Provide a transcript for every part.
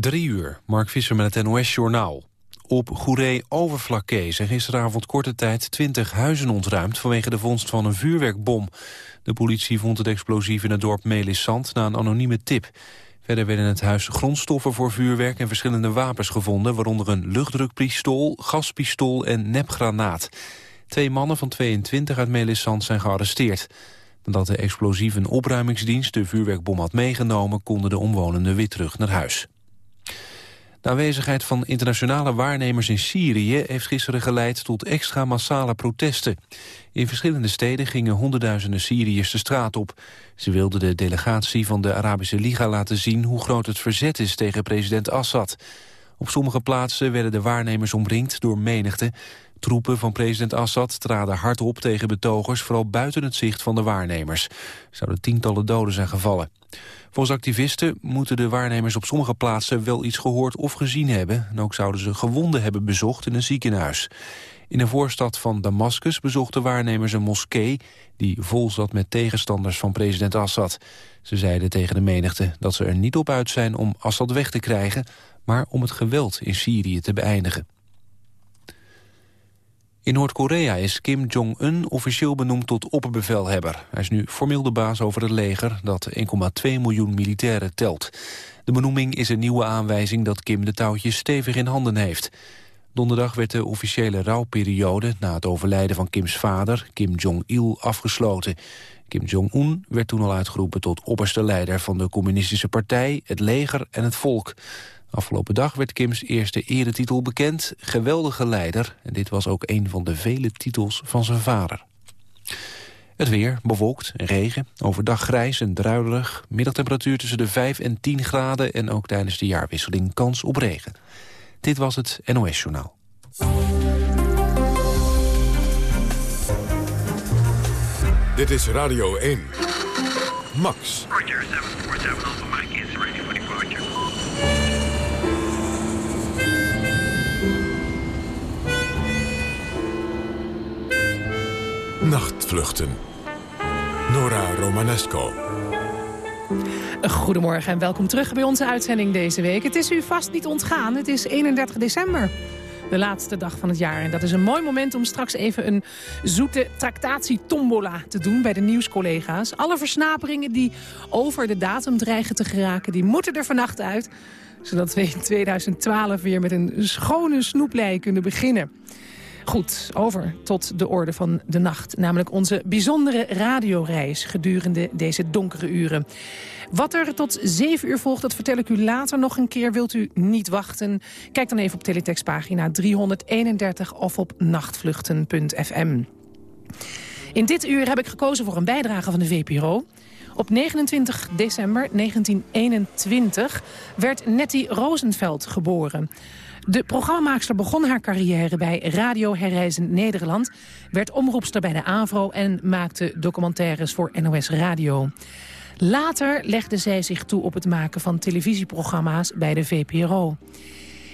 Drie uur, Mark Visser met het NOS-journaal. Op Goeree-Overflakkee zijn gisteravond korte tijd 20 huizen ontruimd... vanwege de vondst van een vuurwerkbom. De politie vond het explosief in het dorp Melissant na een anonieme tip. Verder werden in het huis grondstoffen voor vuurwerk en verschillende wapens gevonden... waaronder een luchtdrukpistool, gaspistool en nepgranaat. Twee mannen van 22 uit Melissant zijn gearresteerd. Nadat de explosieve opruimingsdienst de vuurwerkbom had meegenomen... konden de omwonenden weer terug naar huis. De aanwezigheid van internationale waarnemers in Syrië... heeft gisteren geleid tot extra massale protesten. In verschillende steden gingen honderdduizenden Syriërs de straat op. Ze wilden de delegatie van de Arabische Liga laten zien... hoe groot het verzet is tegen president Assad. Op sommige plaatsen werden de waarnemers omringd door menigte. Troepen van president Assad traden hard op tegen betogers... vooral buiten het zicht van de waarnemers. Er zouden tientallen doden zijn gevallen. Volgens activisten moeten de waarnemers op sommige plaatsen wel iets gehoord of gezien hebben. En ook zouden ze gewonden hebben bezocht in een ziekenhuis. In een voorstad van Damascus bezochten waarnemers een moskee... die vol zat met tegenstanders van president Assad. Ze zeiden tegen de menigte dat ze er niet op uit zijn om Assad weg te krijgen... maar om het geweld in Syrië te beëindigen. In Noord-Korea is Kim Jong-un officieel benoemd tot opperbevelhebber. Hij is nu formeel de baas over het leger dat 1,2 miljoen militairen telt. De benoeming is een nieuwe aanwijzing dat Kim de touwtjes stevig in handen heeft. Donderdag werd de officiële rouwperiode na het overlijden van Kims vader, Kim Jong-il, afgesloten. Kim Jong-un werd toen al uitgeroepen tot opperste leider van de communistische partij, het leger en het volk. Afgelopen dag werd Kims eerste eretitel bekend, geweldige leider. En dit was ook een van de vele titels van zijn vader. Het weer, bewolkt en regen, overdag grijs en druilerig. Middagtemperatuur tussen de 5 en 10 graden... en ook tijdens de jaarwisseling kans op regen. Dit was het NOS Journaal. Dit is Radio 1. Max. Nachtvluchten. Nora Romanesco. Goedemorgen en welkom terug bij onze uitzending deze week. Het is u vast niet ontgaan, het is 31 december. De laatste dag van het jaar. En dat is een mooi moment om straks even een zoete tractatie-tombola te doen bij de nieuwscollega's. Alle versnaperingen die over de datum dreigen te geraken, die moeten er vannacht uit. Zodat we in 2012 weer met een schone snoeplei kunnen beginnen. Goed, over tot de orde van de nacht. Namelijk onze bijzondere radioreis gedurende deze donkere uren. Wat er tot 7 uur volgt, dat vertel ik u later nog een keer. Wilt u niet wachten? Kijk dan even op teletextpagina 331 of op nachtvluchten.fm. In dit uur heb ik gekozen voor een bijdrage van de VPRO. Op 29 december 1921 werd Nettie Rosenveld geboren. De programmamaakster begon haar carrière bij Radio Herreizen Nederland... werd omroepster bij de AVRO en maakte documentaires voor NOS Radio. Later legde zij zich toe op het maken van televisieprogramma's bij de VPRO.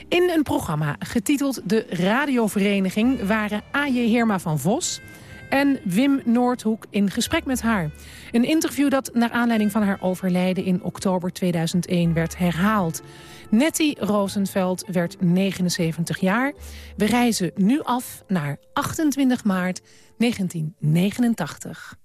In een programma getiteld De Radiovereniging waren A.J. Heerma van Vos en Wim Noordhoek in gesprek met haar. Een interview dat naar aanleiding van haar overlijden in oktober 2001 werd herhaald. Nettie Rosenveld werd 79 jaar. We reizen nu af naar 28 maart 1989.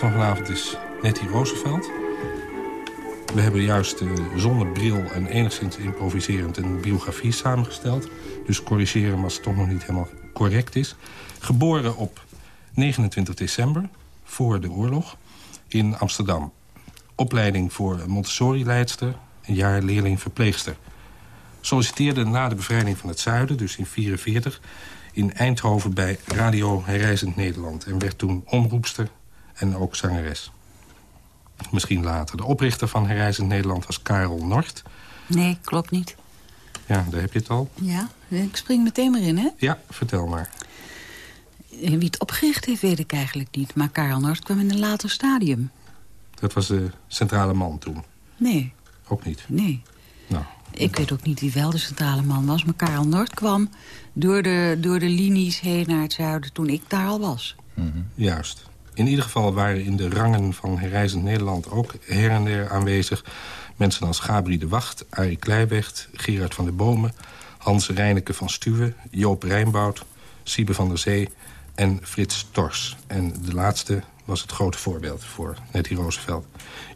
Van vanavond is Nettie Roosevelt. We hebben juist uh, zonder bril en enigszins improviserend een biografie samengesteld. Dus corrigeren als het toch nog niet helemaal correct is. Geboren op 29 december, voor de oorlog, in Amsterdam. Opleiding voor Montessori-leidster, een jaar leerling verpleegster. Solliciteerde na de bevrijding van het zuiden, dus in 1944... in Eindhoven bij Radio Herreizend Nederland... en werd toen omroepster en ook zangeres. Misschien later. De oprichter van Herreizend Nederland was Karel Nort. Nee, klopt niet. Ja, daar heb je het al. Ja, ik spring meteen maar in, hè? Ja, vertel maar. Wie het opgericht heeft, weet ik eigenlijk niet. Maar Karel Noord kwam in een later stadium. Dat was de centrale man toen? Nee. Ook niet? Nee. Nou, ik weet ook niet wie wel de centrale man was. Maar Karel Noord kwam door de, door de linies heen naar het zuiden toen ik daar al was. Juist. In ieder geval waren in de rangen van Herreizend Nederland ook her en der aanwezig... mensen als Gabri de Wacht, Arie Kleiwecht, Gerard van der Bomen... Hans Reineke van Stuwe, Joop Rijnboud, Siebe van der Zee en Frits Tors. En de laatste was het grote voorbeeld voor Nettie Roosevelt.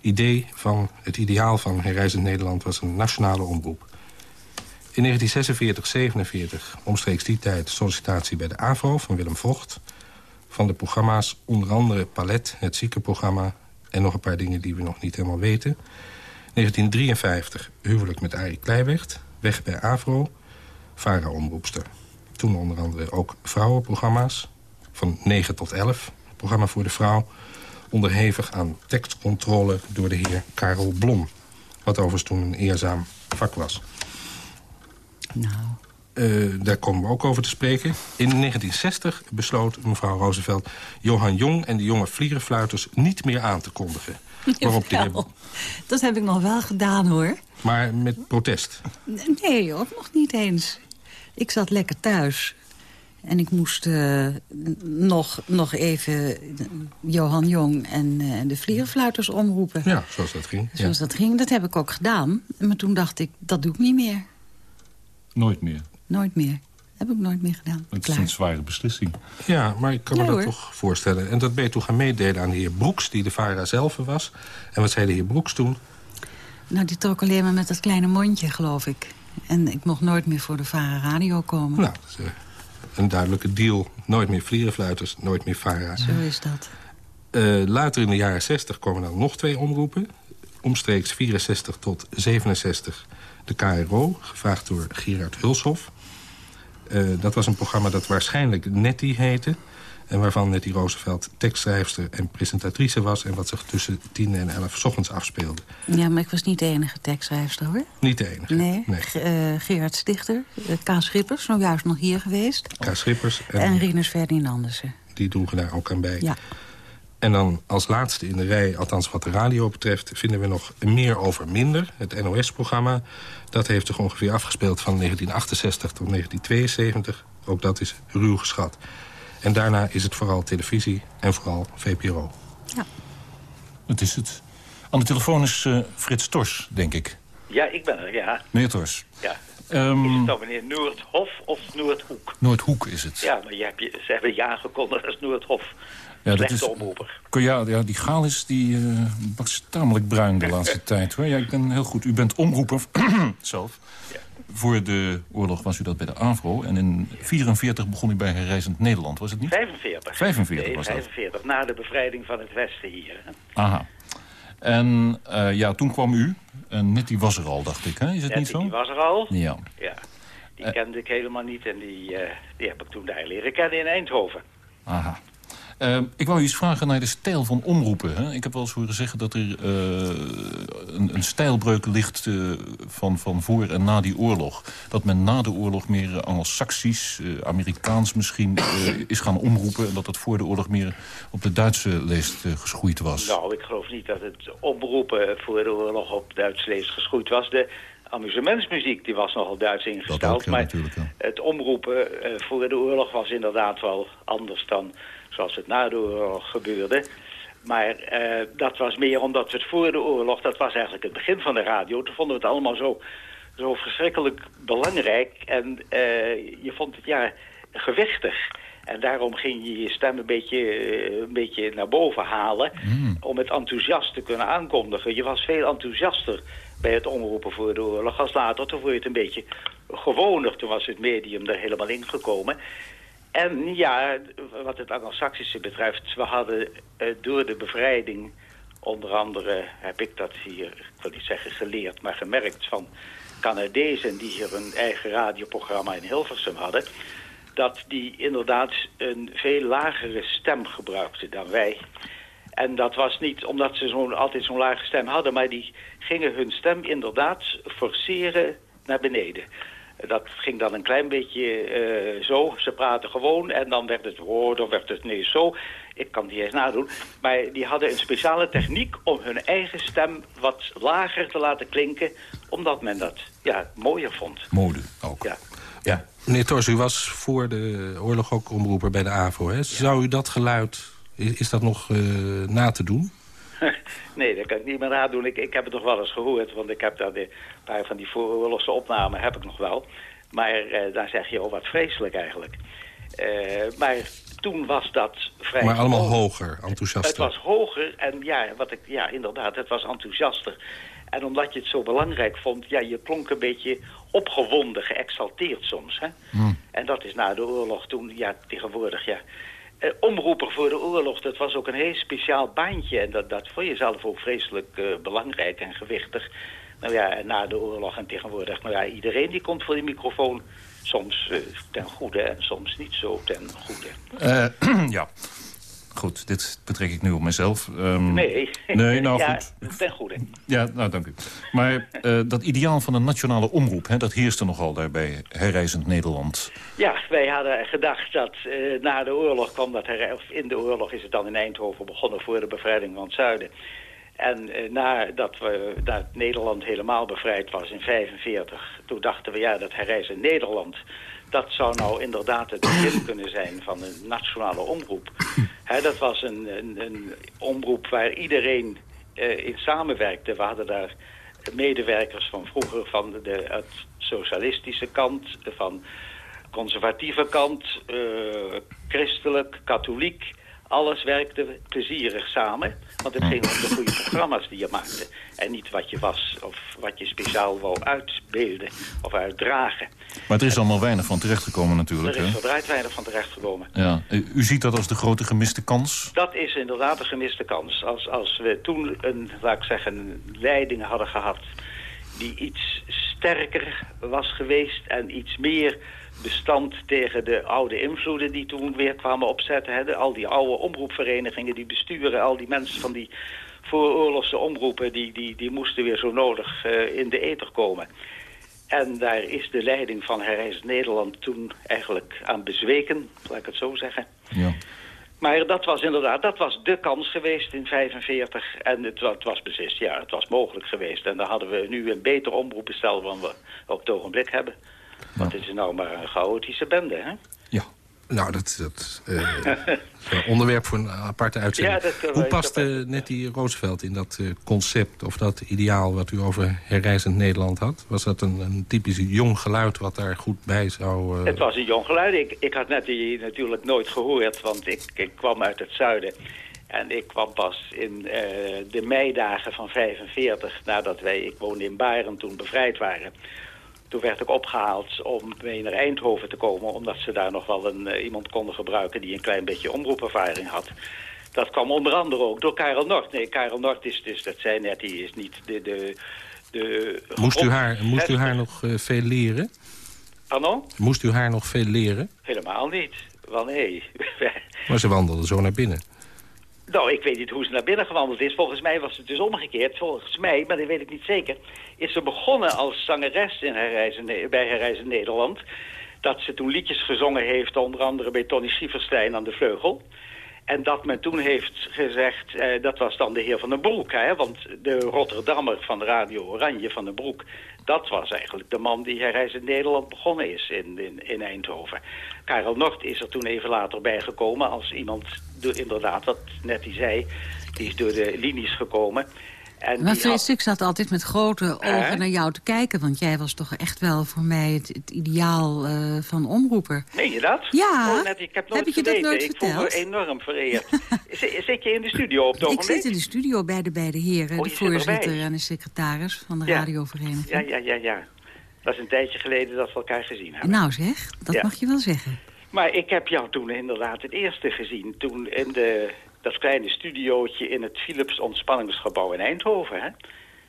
Idee van, het ideaal van Herreizend Nederland was een nationale omroep. In 1946, 47, omstreeks die tijd, sollicitatie bij de AVRO van Willem Vocht... van de programma's onder andere Palet, het ziekenprogramma... en nog een paar dingen die we nog niet helemaal weten. 1953, huwelijk met Arie Kleiwecht, weg bij AVRO, VARA-omroepster. Toen onder andere ook vrouwenprogramma's, van 9 tot 11, programma voor de vrouw... onderhevig aan tekstcontrole door de heer Karel Blom. Wat overigens toen een eerzaam vak was. Nou, Uh, daar komen we ook over te spreken. In 1960 besloot mevrouw Roosevelt Johan Jong en de jonge vlierenfluiters niet meer aan te kondigen. Waarop de heer... Jawel. Dat heb ik nog wel gedaan, hoor. Maar met protest. Nee, ook nog niet eens. Ik zat lekker thuis. En ik moest eh, nog, nog even Johan Jong en eh, de vlierenfluiters omroepen. Ja, zoals dat ging. Ja. Zoals dat ging, dat heb ik ook gedaan. Maar toen dacht ik, dat doe ik niet meer. Nooit meer. Nooit meer. heb ik nooit meer gedaan. Het is een zware beslissing. Ja, maar ik kan Ja, me dat hoor. toch voorstellen. En dat ben je toen gaan meedelen aan de heer Broeks, die de VARA zelf was. En wat zei de heer Broeks toen? Nou, die trok alleen maar met dat kleine mondje, geloof ik. En ik mocht nooit meer voor de Vara Radio komen. Nou, dat is eh, een duidelijke deal. Nooit meer vlierenfluiters, nooit meer VARA. Zo is dat. Eh, later in de jaren 60 komen dan nog twee omroepen. Omstreeks 64 tot 67 de KRO, gevraagd door Gerard Hulshoff. Eh, dat was een programma dat waarschijnlijk Nettie heette... en waarvan Nettie Roosevelt tekstschrijfster en presentatrice was... en wat zich tussen 10 en 11 's ochtends afspeelde. Ja, maar ik was niet de enige tekstschrijfster, hoor. Niet de enige. Nee, Ge- eh, Gerard Stichter, uh, Kaas Schippers, nou juist nog hier geweest. K. Schippers, en, En Rinus Ferdinandussen. die droegen daar ook aan bij. Ja. En dan als laatste in de rij, althans wat de radio betreft... vinden we nog Meer over Minder, het NOS-programma. Dat heeft zich ongeveer afgespeeld van 1968 tot 1972. Ook dat is ruw geschat. En daarna is het vooral televisie en vooral VPRO. Het is het. Aan de telefoon is eh, Frits Tors, denk ik. Ja, ik ben er, ja. Meneer Tors. ja. Ehm, Is het dan meneer Noordhof of Noordhoek? Noordhoek is het. Ja, maar je hebt je, ze hebben je aangekondigd als Noordhof. Ja, dat is- omroeper. Ja, ja, die Galis die, was tamelijk bruin de laatste tijd. Hoor. Ja, ik ben heel goed. U bent omroeper zelf. Voor de oorlog was u dat bij de AVRO. En in 44 begon u bij Herreizend Nederland, was het niet? 45. 45 nee, was dat. 45. Na de bevrijding van het Westen hier. Aha. En eh, ja, toen kwam u. En Nettie was er al, dacht ik. Hè? Is het Ja, niet die, zo? die was er al. Ja. Ja. Die Eh. kende ik helemaal niet en die, die heb ik toen daar leren kennen in Eindhoven. Aha. Eh, ik wou u eens vragen naar de stijl van omroepen. Hè? Ik heb wel eens horen zeggen dat er eh, een, een stijlbreuk ligt eh, van, van voor en na die oorlog. Dat men na de oorlog meer uh, Anglo-Saxisch, eh, Amerikaans misschien eh, is gaan omroepen. En dat dat voor de oorlog meer op de Duitse leest eh, geschoeid was. Nou, ik geloof niet dat het omroepen voor de oorlog op Duits lees geschoeid was. De amusementsmuziek die was nogal Duits ingesteld. ook, ja, maar ja. het omroepen eh, voor de oorlog was inderdaad wel anders dan zoals het na de oorlog gebeurde. Maar eh, dat was meer omdat we het voor de oorlog, dat was eigenlijk het begin van de radio. Toen vonden we het allemaal zo, zo verschrikkelijk belangrijk. En eh, je vond het ja gewichtig. En daarom ging je je stem een beetje, eh, een beetje naar boven halen... om het enthousiast te kunnen aankondigen. Je was veel enthousiaster bij het omroepen voor de oorlog als later. Toen vond je het een beetje gewoner. Toen was het medium er helemaal ingekomen. En ja, wat het Anglo-Saxische betreft... we hadden eh, door de bevrijding... onder andere heb ik dat hier, ik wil niet zeggen geleerd... maar gemerkt van Canadezen die hier een eigen radioprogramma in Hilversum hadden... dat die inderdaad een veel lagere stem gebruikten dan wij... En dat was niet omdat ze zo'n altijd zo'n lage stem hadden... maar die gingen hun stem inderdaad forceren naar beneden. Dat ging dan een klein beetje eh, zo. Ze praten gewoon en dan werd het woord of werd het nee zo. Ik kan die eens nadoen. Maar die hadden een speciale techniek om hun eigen stem wat lager te laten klinken. Omdat men dat ja, mooier vond. Mode ook. Ja. Ja. Meneer Tors, u was voor de oorlog ook omroeper bij de AVO. Hè? Zou u dat geluid, is, dat nog eh, na te doen? nee, dat kan ik niet meer nadoen. Ik, ik heb het nog wel eens gehoord, want ik heb daar de, een paar van die vooroorlogse opnamen heb ik nog wel. Maar eh, daar zeg je, oh wat vreselijk eigenlijk. Eh, maar toen was dat vrij... Maar allemaal hoger, enthousiaster. Het was hoger en ja, wat ik, ja, inderdaad, het was enthousiaster. En omdat je het zo belangrijk vond, ja, je klonk een beetje opgewonden, geëxalteerd soms. Hè? En dat is na de oorlog toen, ja, tegenwoordig, ja. Eh, omroeper voor de oorlog, dat was ook een heel speciaal baantje. En dat, dat vond je zelf ook vreselijk eh, belangrijk en gewichtig. Nou ja, na de oorlog en tegenwoordig, nou ja, iedereen die komt voor die microfoon. Soms eh, ten goede en soms niet zo ten goede. Ja. Goed, dit betrek ik nu op mezelf. Ehm, Nee. Nee, nou ja, goed. ten goede. Ja, nou dank u. Maar eh, dat ideaal van een nationale omroep, hè, dat heerste nogal daar bij Herreizend Nederland. Ja, wij hadden gedacht dat eh, na de oorlog kwam dat... her- Of in de oorlog is het dan in Eindhoven begonnen voor de bevrijding van het zuiden. En eh, nadat we, dat Nederland helemaal bevrijd was in 45... toen dachten we, ja, dat herreizen Nederland... dat zou nou inderdaad het begin kunnen zijn van een nationale omroep. Dat was een, een, een omroep waar iedereen eh, in samenwerkte. We hadden daar medewerkers van vroeger van de, socialistische kant... van conservatieve kant, eh, christelijk, katholiek. Alles werkte plezierig samen. Want het ging om de goede programma's die je maakte. En niet wat je was of wat je speciaal wou uitbeelden of uitdragen. Maar er is allemaal weinig van terechtgekomen Er natuurlijk. is Hè? verdraaid weinig van terechtgekomen. Ja. U u ziet dat als de grote gemiste kans? Dat is inderdaad een gemiste kans. Als, als we toen een, laat ik zeggen, een leiding hadden gehad... die iets sterker was geweest en iets meer bestand tegen de oude invloeden... die toen weer kwamen opzetten. Hè? De- al die oude omroepverenigingen, die besturen... al die mensen van die vooroorlogse omroepen... die, die, die moesten weer zo nodig eh, in de ether komen. En daar is de leiding van Herreis Nederland toen eigenlijk aan bezweken, laat ik het zo zeggen. Ja. Maar dat was inderdaad, dat was de kans geweest in 45. En het was beslist, ja, het was mogelijk geweest. En dan hadden we nu een beter omroepbestel dan we op het ogenblik hebben. Want het is nou maar een chaotische bende, hè? ja. Nou, dat, dat eh, is een onderwerp voor een aparte uitzending. Ja, dat kunnen Hoe past eh, Nettie Roosevelt in dat eh, concept of dat ideaal wat u over herreizend Nederland had? Was dat een, een typisch jong geluid wat daar goed bij zou... eh, Het was een jong geluid. Ik, ik had net die natuurlijk nooit gehoord, want ik, ik kwam uit het zuiden. En ik kwam pas in eh, de meidagen van 45, nadat wij, ik woonde in Baren, toen bevrijd waren. Toen werd ik opgehaald om mee naar Eindhoven te komen, omdat ze daar nog wel een, eh, iemand konden gebruiken die een klein beetje omroepervaring had. Dat kwam onder andere ook door Karel Nord. Nee, Karel Nord is dus, dat zei net, die is niet de... de, de moest, u haar, moest u haar nog eh, veel leren? Pardon? Moest u haar nog veel leren? Helemaal niet. Wel nee. Maar ze wandelde zo naar binnen. Nou, ik weet niet hoe ze naar binnen gewandeld is. Volgens mij was het dus omgekeerd. Volgens mij, maar dat weet ik niet zeker... is ze begonnen als zangeres in Herreizen, bij Herreizen Nederland. Dat ze toen liedjes gezongen heeft, onder andere bij Tony Sieverstein aan de vleugel. En dat men toen heeft gezegd, eh, dat was dan de heer Van den Broek. Hè? Want de Rotterdammer van Radio Oranje van den Broek... dat was eigenlijk de man die Herreizen Nederland begonnen is in, in, in Eindhoven. Karel Nord is er toen even later bijgekomen als iemand, inderdaad, wat net die zei... die is door de linies gekomen. En Maar die had- Frits, ik zat altijd met grote ogen naar jou te kijken... want jij was toch echt wel voor mij het, het ideaal eh, van omroeper. Meen je dat? Ja. Oh, net, ik heb nooit Heb je dat nooit ik voel me verteld? enorm vereerd. Zit je in de studio op het Ik ogenblik? zit in de studio bij de beide heren, Oh, de voorzitter en de secretaris van de Ja. radiovereniging. Ja, ja, ja, ja. Dat is een tijdje geleden dat we elkaar gezien hebben. Nou zeg, dat Ja. mag je wel zeggen. Maar ik heb jou toen inderdaad het eerste gezien. Toen in de, dat kleine studiootje in het Philips ontspanningsgebouw in Eindhoven. Hè?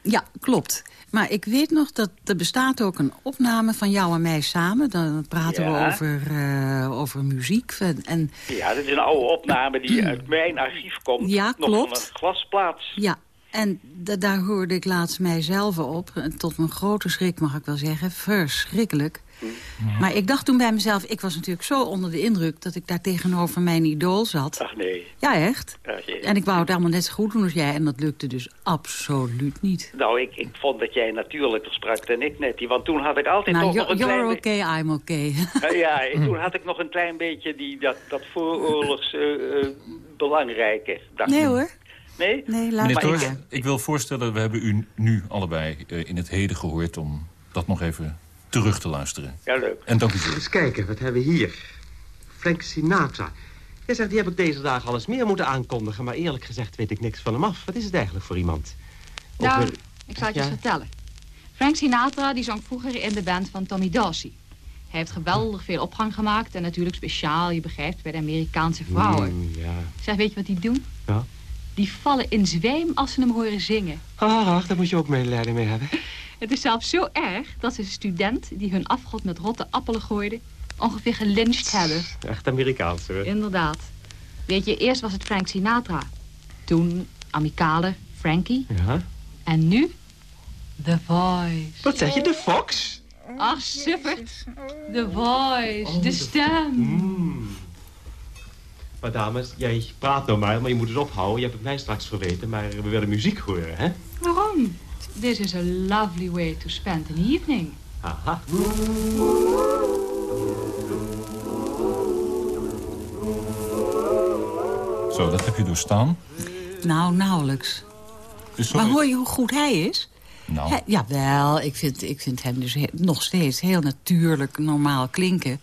Ja, klopt. Maar ik weet nog dat er bestaat ook een opname van jou en mij samen. Dan praten Ja. we over, eh, over muziek. En, Ja, dat is een oude opname die uit mijn archief komt. Ja, nog klopt. van een glasplaats. ja, en da- daar hoorde ik laatst mijzelf op. Tot mijn grote schrik mag ik wel zeggen. Verschrikkelijk. Maar ik dacht toen bij mezelf, ik was natuurlijk zo onder de indruk... dat ik daar tegenover mijn idool zat. Ach nee. Ja, echt. En ik wou het allemaal net zo goed doen als jij. En dat lukte dus absoluut niet. Nou, ik, ik vond dat jij natuurlijker sprak dan ik net. Want toen had ik altijd Nou, toch nog you're, een klein... you're be- okay, I'm okay. Ja, en toen had ik nog een klein beetje die, dat, dat vooroorlogs eh, eh, belangrijke. dacht Nee ik. hoor. Nee? Nee, laat Meneer maar. Torst, ik wil voorstellen, we hebben u nu allebei eh, in het heden gehoord... om dat nog even terug te luisteren. Ja, leuk. En dank u zeer. Eens kijken, wat hebben we hier? Frank Sinatra. Jij zegt, die heb ik deze dagen al eens meer moeten aankondigen... maar eerlijk gezegd weet ik niks van hem af. Wat is het eigenlijk voor iemand? Nou, Over- ik zal het je eens vertellen. Frank Sinatra die zong vroeger in de band van Tommy Dorsey. Hij heeft geweldig veel opgang gemaakt... en natuurlijk speciaal, je begrijpt, bij de Amerikaanse vrouwen. Mm, ja. Zeg, weet je wat die doen? Ja. Die vallen in zweem als ze hem horen zingen. Ach, daar moet je ook medelijden mee hebben. Het is zelfs zo erg dat ze een student die hun afgod met rotte appelen gooide... ongeveer gelyncht hebben. Echt Amerikaans, hoor. Inderdaad. Weet je, eerst was het Frank Sinatra. Toen amicale Frankie. Ja. En nu The Voice. Wat zeg je, de Fox? Ach, suffert. The Voice, de stem. Mm. Maar dames, jij praat nou maar, maar je moet het ophouden. Je hebt het mij straks verweten, maar we willen muziek horen, hè? Waarom? This is a lovely way to spend an evening. Aha. Zo, dat heb je doorstaan. Nou, nauwelijks. Dus Maar hoor je hoe goed hij is? Nou, Hij- jawel, ik vind, ik vind hem dus he- nog steeds heel natuurlijk, normaal klinken.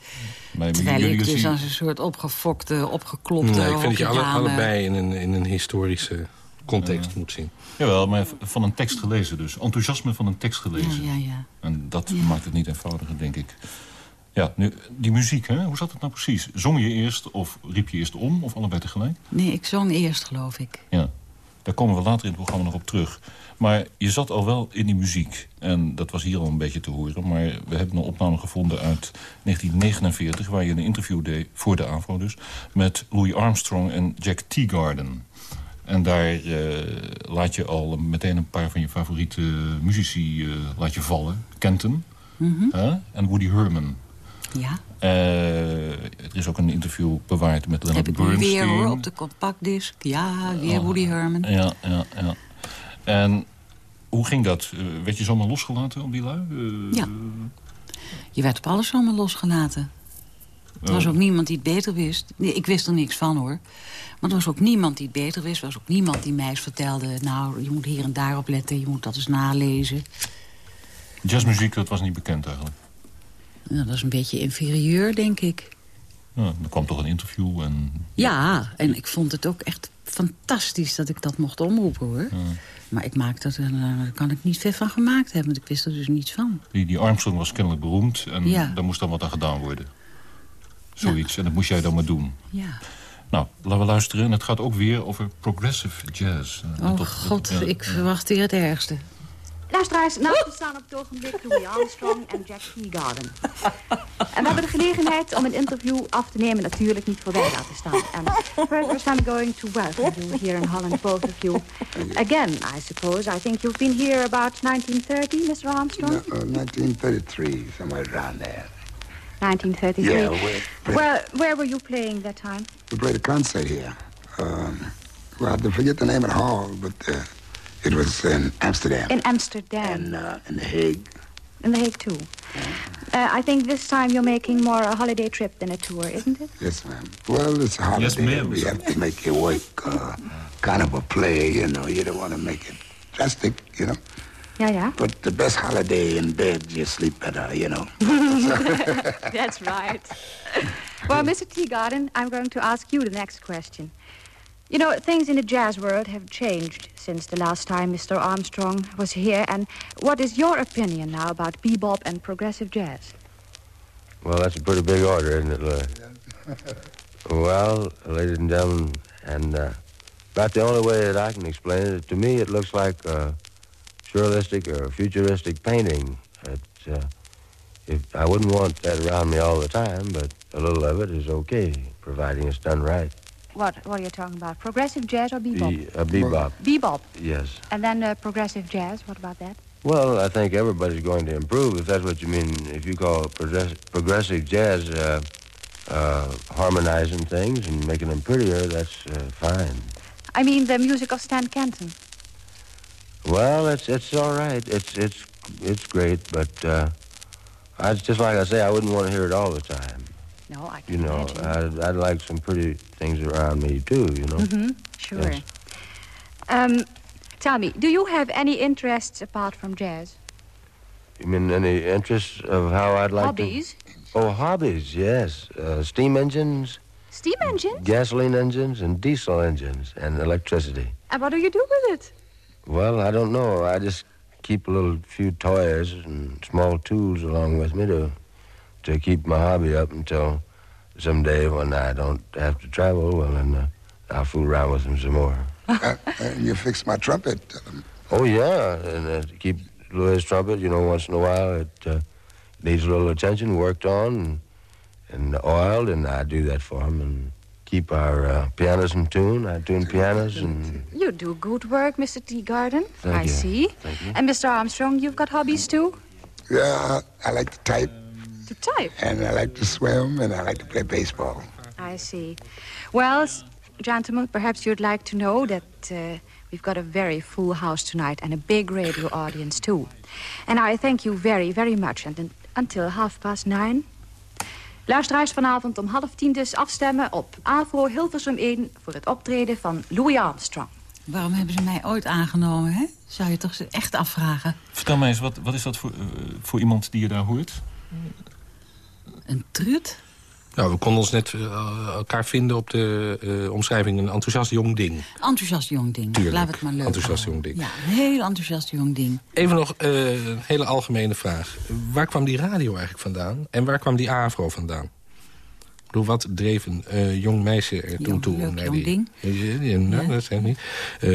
maar Terwijl jullie ik dus zien- als een soort opgefokte, opgeklopte Nee, ik vind dat je alle, allebei in een, in een historische context moet zien. Jawel, maar van een tekst gelezen dus. Enthousiasme van een tekst gelezen. Ja, ja, ja. En dat Ja. maakt het niet eenvoudiger, denk ik. Ja, nu, die muziek, hè? hoe zat het nou precies? Zong je eerst of riep je eerst om, of allebei tegelijk? Nee, ik zong eerst, geloof ik. Ja, daar komen we later in het programma nog op terug. Maar je zat al wel in die muziek. En dat was hier al een beetje te horen. Maar we hebben een opname gevonden uit 1949... waar je een interview deed, voor de AVRO dus... met Louis Armstrong en Jack Teagarden. En daar eh, laat je al meteen een paar van je favoriete muzici eh, laat je vallen. Kenton hè? en Woody Herman. Ja, Eh, er is ook een interview bewaard met Leonard heb Bernstein. weer hoor, op de compactdisc. Ja, weer Oh. Woody Herman. Ja, ja, ja. En hoe ging dat? Werd je zomaar losgelaten op die lui? Ja. Je werd op alles zomaar losgelaten. Er was eh, ook niemand die het beter wist. Nee, ik wist er niks van hoor. Maar er was ook niemand die het beter wist. Er was ook niemand die mij eens vertelde... nou, je moet hier en daar op letten, je moet dat eens nalezen. Jazzmuziek, dat was niet bekend eigenlijk. Nou, dat is een beetje inferieur, denk ik. Ja, er kwam toch een interview en... Ja, en ik vond het ook echt fantastisch dat ik dat mocht omroepen, hoor. Maar ik maak dat, en eh, daar kan ik niet veel van gemaakt hebben, want ik wist er dus niets van. Die, die Armstrong was kennelijk beroemd en Ja. daar moest dan wat aan gedaan worden. Zoiets, en dat moest jij dan maar doen. Ja. Nou, laten we luisteren. En het gaat ook weer over progressive jazz. Eh, Oh tot- god, ja. ik verwacht hier het ergste. Luisteraars, naast me staan op het ogenblik Louis Armstrong en Jack Teagarden. En we hebben de gelegenheid om een interview af te nemen natuurlijk niet voorbij laten staan. En first I'm going to welcome you here in Holland, both of you. Again, I suppose. I think you've been here about 1930, Mr. Armstrong? Uh, 1933, somewhere around there. 1933. Yeah, where, where Where, where were you playing that time? we played a concert here. Um, well, I forget the name of the hall, but uh, it was in Amsterdam. In Amsterdam. and uh, in The Hague. In The Hague, too. Uh, I think this time you're making more a holiday trip than a tour, isn't it? Yes, ma'am. Well, it's a holiday. Yes, ma'am. We have to make it work. Uh, kind of a play, you know. You don't want to make it drastic, you know. Yeah, yeah. But the best holiday in bed, you sleep better, you know. That's right. well, Mr. Teagarden, I'm going to ask you the next question. You know, things in the jazz world have changed since the last time Mr. Armstrong was here. And what is your opinion now about bebop and progressive jazz? Well, that's a pretty big order, isn't it, Louis? well, ladies and gentlemen, and uh, about the only way that I can explain it, to me, it looks like a surrealistic or futuristic painting. Uh, if, I wouldn't want that around me all the time, but a little of it is okay, providing it's done right. What What are you talking about? Progressive jazz or bebop? Be, a bebop, Bebop. yes. And then uh, progressive jazz. What about that? Well, I think everybody's going to improve, if that's what you mean. If you call progress progressive jazz uh, uh, harmonizing things and making them prettier, that's uh, fine. I mean the music of Stan Kenton. Well, it's it's all right. It's it's it's great, but uh, I just like I say, I wouldn't want to hear it all the time. No, I can You know, imagine. I'd, I'd like some pretty things around me too. You know. Mm-hmm. Sure. Yes. Um, tell me, do you have any interests apart from jazz? You mean any interests of how I'd like Hobbies? to? Oh, hobbies, yes. Uh, steam engines, Steam engines. gasoline engines, and diesel engines, and electricity. And what do you do with it? Well, I don't know. I just keep a little few toys and small tools along with me to to keep my hobby up until someday when I don't have to travel. Well, then uh, I'll fool around with them some more. Uh, uh, you fixed my trumpet. Um, Oh yeah, and uh, to keep Louis' trumpet, you know, once in a while it uh, needs a little attention, worked on, and, and oiled, and I do that for him. And keep our uh, pianos in tune. I tune pianos, and You do good work, Mr. T. Garden. Thank I you. see. Thank you. And Mr. Armstrong, you've got hobbies too? yeah, I like to type, To type. and I like to swim, and I like to play baseball. I see. Well, s- gentlemen, perhaps you'd like to know that uh, we've got a very full house tonight and a big radio audience too. And I thank you very, very much. And un- until half past nine. Luisteraars vanavond om half tien dus afstemmen op AVRO Hilversum 1 voor het optreden van Louis Armstrong. Waarom hebben ze mij ooit aangenomen, hè? Zou je toch echt afvragen. Vertel mij eens, wat, wat is dat voor, eh, voor iemand die je daar hoort? Een trut? Nou, we konden ons net eh, elkaar vinden op de eh, omschrijving... een enthousiast jong ding. Enthousiast jong ding. Tuurlijk, Laat het maar leuk enthousiast jong ding. Ja, een heel enthousiast jong ding. Even nog eh, een hele algemene vraag. Waar kwam die radio eigenlijk vandaan? En waar kwam die AVRO vandaan? Bedoel, wat dreef een jong meisje er toen toe... om naar die, ding. Ja, ja, nou, dat zeg ik niet.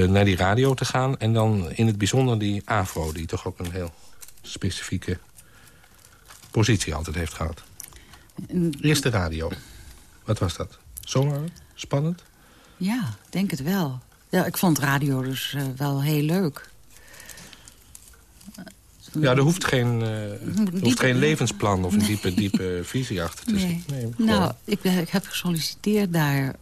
Naar die radio te gaan. En dan in het bijzonder die AVRO... die toch ook een heel specifieke positie altijd heeft gehad. Eerste radio. Wat was dat? Zomaar? Spannend? Ja, denk het wel. Ja, ik vond radio dus eh, wel heel leuk. Ja, er hoeft geen, eh, er hoeft diepe- geen levensplan of een diepe, diepe visie achter te Nee. zitten. Nee, nou, ik, ben- ik heb gesolliciteerd daar.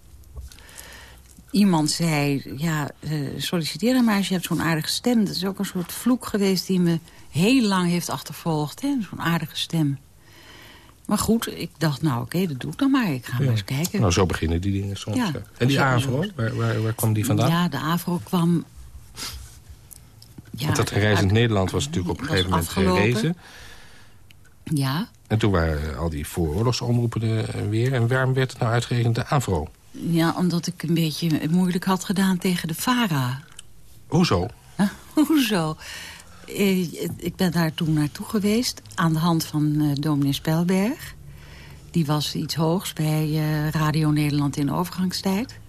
Iemand zei, ja, eh, solliciteer maar als je hebt zo'n aardige stem. Dat is ook een soort vloek geweest die me heel lang heeft achtervolgd. Zo'n aardige stem. Maar goed, ik dacht, nou oké, dat doe ik dan maar. Ik ga maar eens kijken. Nou, zo beginnen die dingen soms. Ja. En die AVRO, waar, waar, waar kwam die vandaan? Ja, de AVRO kwam... Ja, Want dat Reizend Nederland was natuurlijk op een gegeven moment afgelopen. gerezen. Ja, En toen waren al die vooroorlogsomroepen er weer. En waarom werd het nou uitgerekend de AVRO? ja, omdat ik een beetje moeilijk had gedaan tegen de VARA. Hoezo? Huh? Hoezo? Eh, ik ben daar toen naartoe geweest aan de hand van eh dominee Spelberg. Die was iets hoogs bij eh, Radio Nederland in overgangstijd.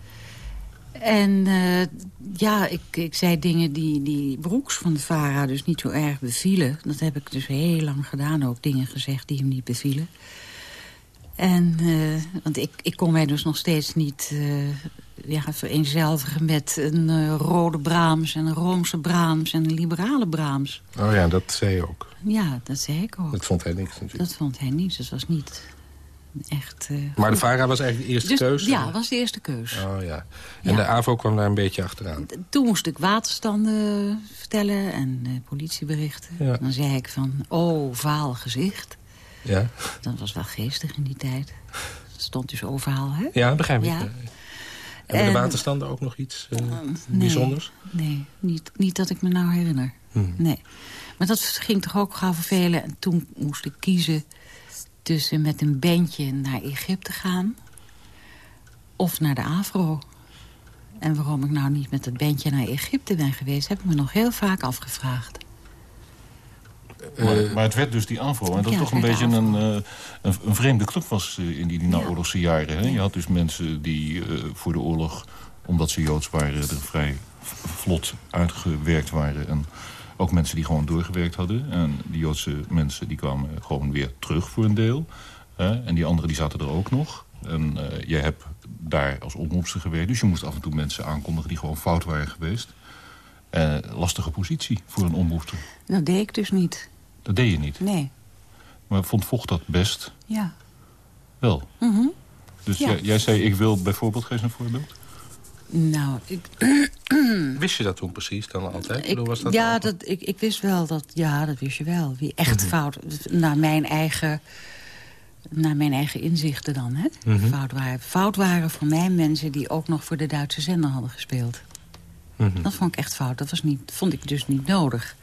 En ja, ik, ik zei dingen die, die Broeks van de VARA dus niet zo erg bevielen. Dat heb ik dus heel lang gedaan, ook dingen gezegd die hem niet bevielen. En, want ik, ik kon mij dus nog steeds niet ja, vereenzelvigen met een eh, rode Brahms... en een Roomse Brahms en een liberale Brahms. Oh ja, dat zei je ook. Ja, dat zei ik ook. Dat vond hij niks natuurlijk. Dat vond hij niet. Dat was niet echt... eh, Maar de. VARA was eigenlijk de eerste Dus- keus? Ja, was de eerste keus. Oh ja. En Ja. de AVRO kwam daar een beetje achteraan. Toen moest ik waterstanden vertellen en eh, politieberichten. Ja. Dan zei ik van, oh, vaal gezicht. Ja, Dat was wel geestig in die tijd. Stond dus overal, hè? ja begrijp ik. Ja. Hebben En- de waterstanden ook nog iets eh, Nee. bijzonders? Nee, niet, niet dat ik me nou herinner. Hmm. Nee. Maar dat ging toch ook gauw vervelen. En toen moest ik kiezen tussen met een bandje naar Egypte gaan... of naar de Afro. En waarom ik nou niet met dat bandje naar Egypte ben geweest... heb ik me nog heel vaak afgevraagd. Maar, maar het werd dus die AVRO. En dat Ja, toch een beetje een, eh, een, een vreemde club was eh, in die, die naoorlogse jaren. Hè? Je had dus mensen die eh, voor de oorlog, omdat ze Joods waren... er vrij vlot uitgewerkt waren. En ook mensen die gewoon doorgewerkt hadden. En die Joodse mensen die kwamen gewoon weer terug voor een deel. Hè? En die anderen die zaten er ook nog. En eh, jij hebt daar als omroepster gewerkt. Dus je moest af en toe mensen aankondigen die gewoon fout waren geweest. Eh, lastige positie voor een omroepster. Dat deed ik dus niet. Dat deed je niet. Nee. Maar vond Vocht dat best Ja. wel? Mhm. Dus Ja. jij, jij zei, ik wil bijvoorbeeld, geef eens een voorbeeld. Nou, ik, Wist je dat toen precies dan altijd? ik, was dat ja, al- dat, ik, ik wist wel dat, ja, dat wist je wel. Wie echt Mhm. fout, naar mijn eigen, naar mijn eigen inzichten dan, hè? Mhm. Fout waren. Fout waren voor mij mensen die ook nog voor de Duitse zender hadden gespeeld. Mhm. Dat vond ik echt fout. Dat was niet, vond ik dus niet nodig.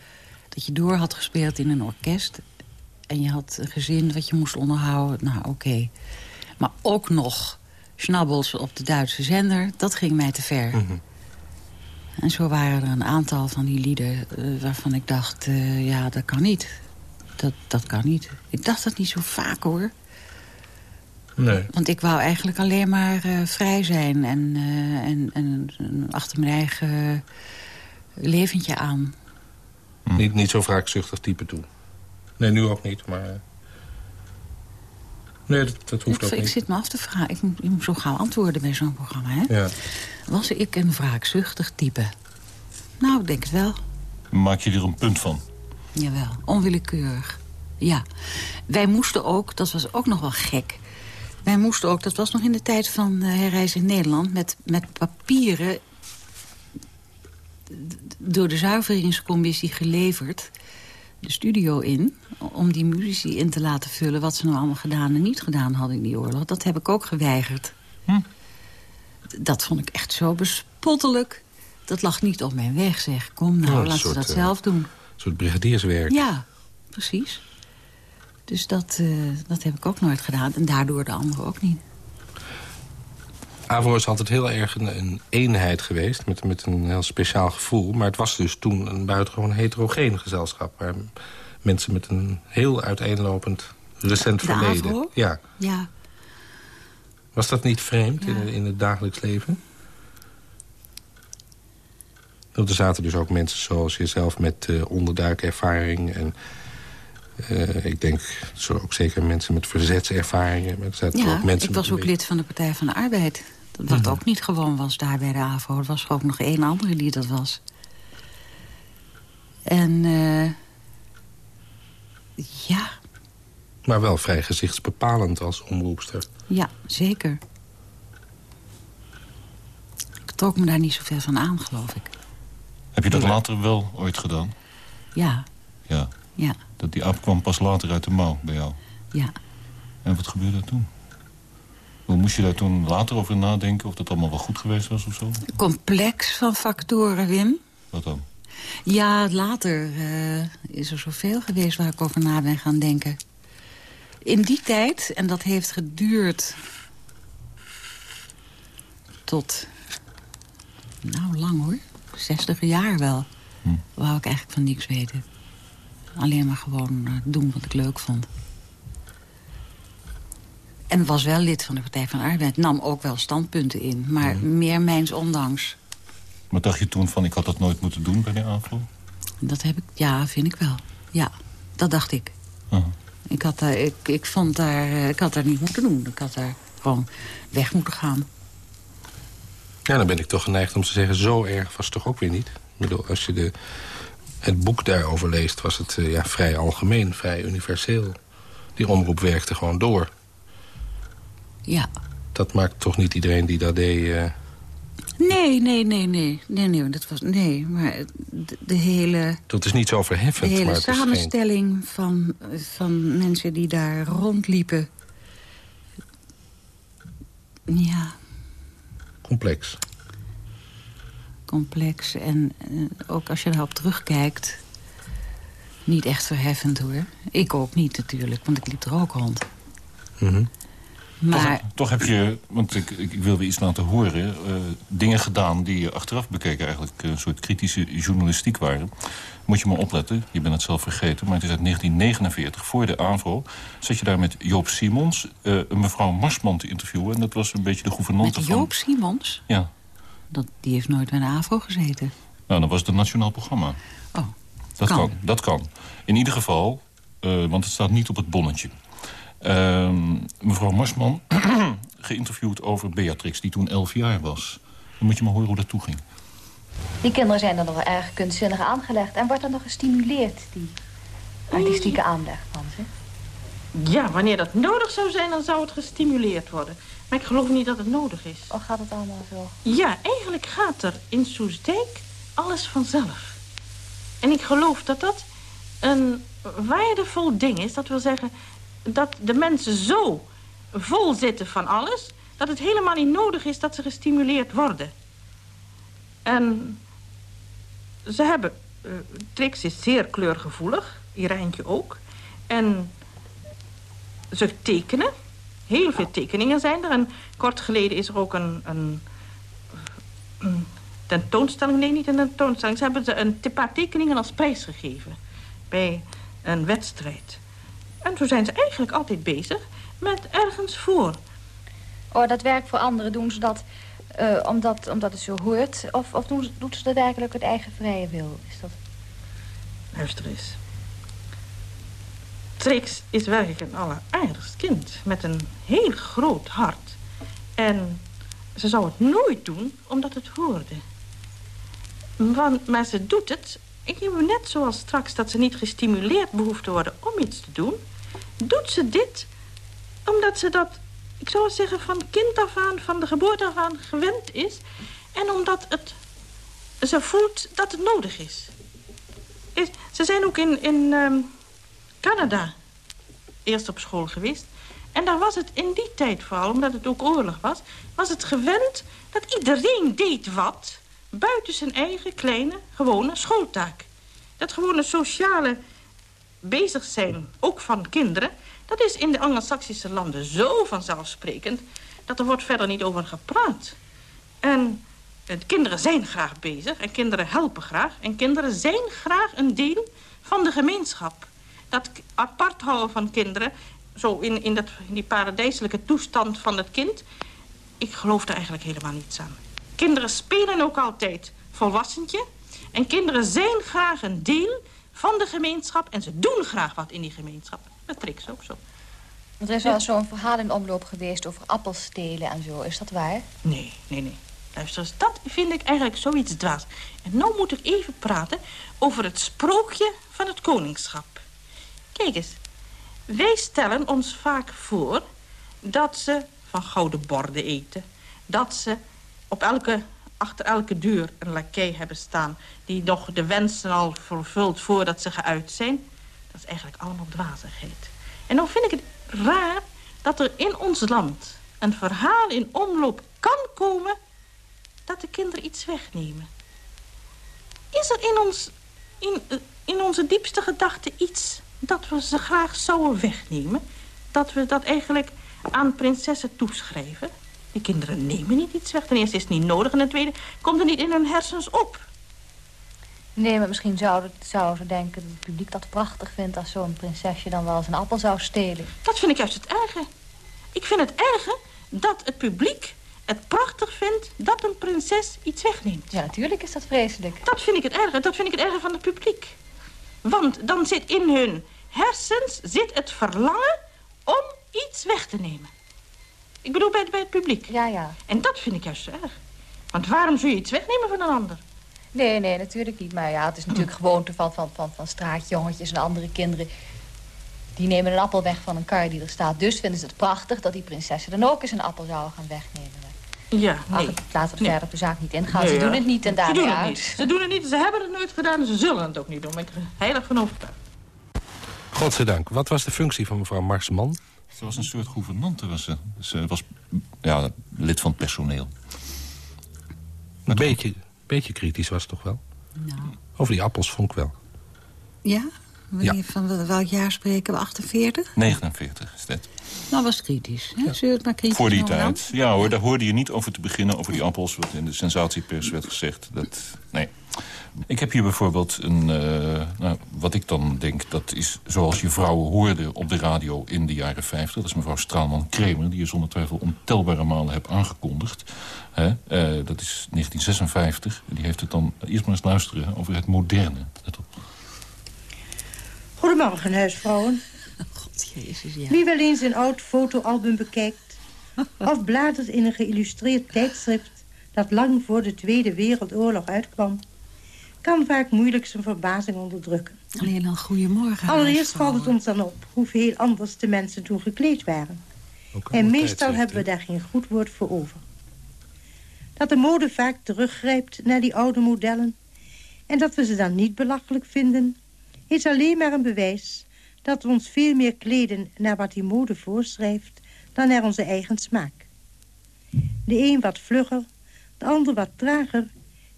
Dat je door had gespeeld in een orkest... en je had een gezin wat je moest onderhouden. Nou, oké. Maar ook nog schnabbels op de Duitse zender... dat ging mij te ver. Mhm. En zo waren er een aantal van die lieden eh, waarvan ik dacht... eh, ja, dat kan niet. Dat, dat kan niet. Ik dacht dat niet zo vaak, hoor. Nee. Want ik wou eigenlijk alleen maar eh, vrij zijn... En, en, en, en achter mijn eigen leventje aan. Niet, niet zo wraakzuchtig type toe. Nee, nu ook niet, maar... eh, Nee, dat, dat hoeft Ik, ook ik niet. zit me af te vragen. Ik, moet- ik moet zo gauw antwoorden bij zo'n programma, hè? Ja. Was ik een wraakzuchtig type? Nou, ik denk het wel. Maak je er een punt van? Jawel, onwillekeurig. Ja. Wij moesten ook, dat was ook nog wel gek... Wij moesten ook, dat was nog in de tijd van uh, herreis in Nederland... met, met papieren door de zuiveringscommissie geleverd... de studio in, om die muzici in te laten vullen... wat ze nou allemaal gedaan en niet gedaan hadden in die oorlog. Dat heb ik ook geweigerd. Dat vond ik echt zo bespottelijk. Dat lag niet op mijn weg, zeg. Kom nou, Ja, een laten soort, ze dat eh, zelf doen. Een soort brigadierswerk. Ja, precies. Dus dat, eh, dat heb ik ook nooit gedaan. En daardoor de anderen ook niet. AVRO is altijd heel erg een, een eenheid geweest, met, met een heel speciaal gevoel. Maar het was dus toen een buitengewoon heterogeen gezelschap... waar mensen met een heel uiteenlopend recent De verleden... AVRO? Ja. Ja, Was dat niet vreemd in, in het dagelijks leven? Er zaten dus ook mensen zoals jezelf met eh onderduikervaring... en eh, ik denk zo ook zeker mensen met verzetservaringen. Maar er ja ook mensen ik was ook lid van de Partij van de Arbeid. Wat Mhm. ook niet gewoon was daar bij de AVO. Er was ook nog één andere die dat was. En eh, ja, Maar wel vrij gezichtsbepalend als omroepster. ja, zeker. Ik trok me daar niet zoveel van aan, geloof ik. Heb je dat later wel ooit gedaan? Ja, Ja. ja, Dat die aap kwam pas later uit de mouw bij jou. ja. En wat gebeurde er toen? Hoe moest je daar toen later over nadenken? Of dat allemaal wel goed geweest was of zo? Complex van factoren, Wim. Wat dan? Ja, later eh, is er zoveel geweest waar ik over na ben gaan denken. In die tijd, en dat heeft geduurd tot, nou lang hoor, 60 jaar wel, wou ik eigenlijk van niks weten. Alleen maar gewoon eh, doen wat ik leuk vond. En was wel lid van de Partij van de Arbeid. Nam ook wel standpunten in, maar meer mijns ondanks. Maar dacht je toen van, ik had dat nooit moeten doen bij de AVRO? Dat heb ik, ja, vind ik wel. Ja, dat dacht ik. Ik had, daar, ik, ik, vond daar, eh, ik had daar niet moeten doen. Ik had daar gewoon weg moeten gaan. Ja, dan ben ik toch geneigd om te zeggen... zo erg was het toch ook weer niet. Ik bedoel, als je de, het boek daarover leest... was het eh, ja, vrij algemeen, vrij universeel. Die omroep werkte gewoon door. Ja. Dat maakt toch niet iedereen die dat deed... eh, Nee, nee, nee, nee. Nee, nee, dat was, nee maar de, de hele, dat is niet zo de verheffend, maar hele geen... samenstelling van, van mensen die daar rondliepen... Ja, complex. Complex. En eh, ook als je daarop terugkijkt... niet echt verheffend, hoor. Ik ook niet, natuurlijk, want ik liep er ook rond. Mhm. Maar Toch, toch heb je, want ik, ik, ik wil weer iets laten horen... eh, dingen gedaan die je achteraf bekeken eigenlijk eh, een soort kritische journalistiek waren. Moet je maar opletten, je bent het zelf vergeten... maar het is uit 1949, voor de AVRO... zat je daar met Joop Simons, eh, een mevrouw Marsman te interviewen... en dat was een beetje de gouvernante met van... Joop Simons, Ja, dat, die heeft nooit bij de AVO gezeten. nou, dat was het een nationaal programma. Oh, Dat kan. kan. dat kan. In ieder geval, eh, want het staat niet op het bonnetje. Ehm, mevrouw Marsman, geïnterviewd over Beatrix, die toen elf jaar was. Dan moet je maar horen hoe dat toeging. Die kinderen zijn dan nog wel erg kunstzinnig aangelegd. En wordt dan nog gestimuleerd, die artistieke aanleg van ze? Ja, wanneer dat nodig zou zijn, dan zou het gestimuleerd worden. Maar ik geloof niet dat het nodig is. Of gaat het allemaal zo? Ja, eigenlijk gaat er in Soesdijk alles vanzelf. En ik geloof dat dat een waardevol ding is. Dat wil zeggen dat de mensen zo vol zitten van alles... dat het helemaal niet nodig is dat ze gestimuleerd worden. En ze hebben... Uh, Trix is zeer kleurgevoelig, Irijntje ook. En ze tekenen. Heel veel tekeningen zijn er. En kort geleden is er ook een, een, een tentoonstelling. Nee, niet een tentoonstelling. Ze hebben ze een paar tekeningen als prijs gegeven. Bij een wedstrijd. En zo zijn ze eigenlijk altijd bezig met ergens voor. Oh, dat werk voor anderen doen ze dat uh, omdat, omdat het zo hoort? Of, of doen, doet ze dat eigenlijk uit eigen vrije wil? Is dat... Luister eens. Trix is werkelijk een alleraardigst kind. Met een heel groot hart. En ze zou het nooit doen omdat het hoorde. Want, maar ze doet het... Ik heb net zoals straks dat ze niet gestimuleerd behoeft te worden om iets te doen... doet ze dit omdat ze dat, ik zou zeggen, van kind af aan, van de geboorte af aan gewend is. En omdat het, ze voelt dat het nodig is. ze zijn ook in, in um, Canada eerst op school geweest. En daar was het in die tijd vooral, omdat het ook oorlog was... was het gewend dat iedereen deed wat... buiten zijn eigen kleine, gewone schooltaak. Dat gewone sociale bezig zijn, ook van kinderen... dat is in de Anglo-Saxische landen zo vanzelfsprekend... dat er wordt verder niet over gepraat. En de kinderen zijn graag bezig en kinderen helpen graag... en kinderen zijn graag een deel van de gemeenschap dat apart houden van kinderen... zo in, in, dat, in die paradijselijke toestand van het kind... ik geloof daar eigenlijk helemaal niets aan. Kinderen spelen ook altijd volwassentje... en kinderen zijn graag een deel van de gemeenschap... en ze doen graag wat in die gemeenschap. Dat trekt ook zo. Want er is wel zo'n verhaal in omloop geweest over appels stelen en zo. Is dat waar? Nee, nee, nee. Luister eens, dat vind ik eigenlijk zoiets dwaas. En nu moet ik even praten over het sprookje van het koningschap. Kijk eens, wij stellen ons vaak voor dat ze van gouden borden eten. Dat ze op elke, achter elke deur een lakij hebben staan... die nog de wensen al vervult voordat ze geuit zijn. Dat is eigenlijk allemaal dwazigheid. En dan vind ik het raar dat er in ons land een verhaal in omloop kan komen... dat de kinderen iets wegnemen. Is er in, ons, in, in onze diepste gedachten iets dat we ze graag zouden wegnemen. Dat we dat eigenlijk aan prinsessen toeschrijven. Die kinderen nemen niet iets weg. Ten eerste is het niet nodig en ten tweede komt er niet in hun hersens op. Nee, maar misschien zouden zou ze denken dat het publiek dat prachtig vindt... als zo'n prinsesje dan wel eens een appel zou stelen. Dat vind ik juist het erge. Ik vind het erge dat het publiek het prachtig vindt dat een prinses iets wegneemt. Ja, natuurlijk is dat vreselijk. Dat vind ik het erge. Dat vind ik het erge van het publiek. Want dan zit in hun hersens zit het verlangen om iets weg te nemen. Ik bedoel bij, bij het publiek. Ja, ja. En dat vind ik juist erg. Want waarom zou je iets wegnemen van een ander? Nee, nee, natuurlijk niet. Maar ja, het is natuurlijk gewoonte van, van, van, van straatjongetjes en andere kinderen. Die nemen een appel weg van een kar die er staat. Dus vinden ze het prachtig dat die prinsessen dan ook eens een appel zouden gaan wegnemen. Ja, nee. Ach, laten we verder op de zaak niet ingaan. ze doen het niet en daarmee uit. Ze doen het niet, ze hebben het nooit gedaan en ze zullen het ook niet doen. Ik ben heilig van overtuigd. Godzijdank. Wat was de functie van mevrouw Marsman? Ze was een soort gouvernante. Was ze. ze was ja, lid van het personeel. Een beetje, beetje kritisch was het toch wel? Nou. Over die appels vond ik wel. Ja? Wanneer, Van welk jaar spreken we? 48? 49 is dat. Nou, was kritisch. Hè? Ja. het maar kritisch Voor die tijd. Ja hoor, daar hoorde je niet over te beginnen. Over die appels, wat in de sensatiepers werd gezegd. Dat, nee. Ik heb hier bijvoorbeeld een... Uh, nou, wat ik dan denk, dat is zoals je vrouwen hoorden op de radio in de jaren 50. Dat is mevrouw Straalman-Kremer, die je zonder twijfel ontelbare malen hebt aangekondigd. Hè? Uh, dat is 1956. Die heeft het dan eerst maar eens luisteren over het moderne. Goedemorgen, huisvrouwen. God, jezus, ja. Wie wel eens een oud fotoalbum bekijkt... of bladert in een geïllustreerd tijdschrift... dat lang voor de Tweede Wereldoorlog uitkwam... kan vaak moeilijk zijn verbazing onderdrukken. Alleen al goedemorgen. Allereerst valt het ons dan op hoeveel anders de mensen toen gekleed waren. En meestal hebben we daar geen goed woord voor over. Dat de mode vaak teruggrijpt naar die oude modellen... en dat we ze dan niet belachelijk vinden... is alleen maar een bewijs dat we ons veel meer kleden naar wat die mode voorschrijft... dan naar onze eigen smaak. De een wat vlugger, de ander wat trager...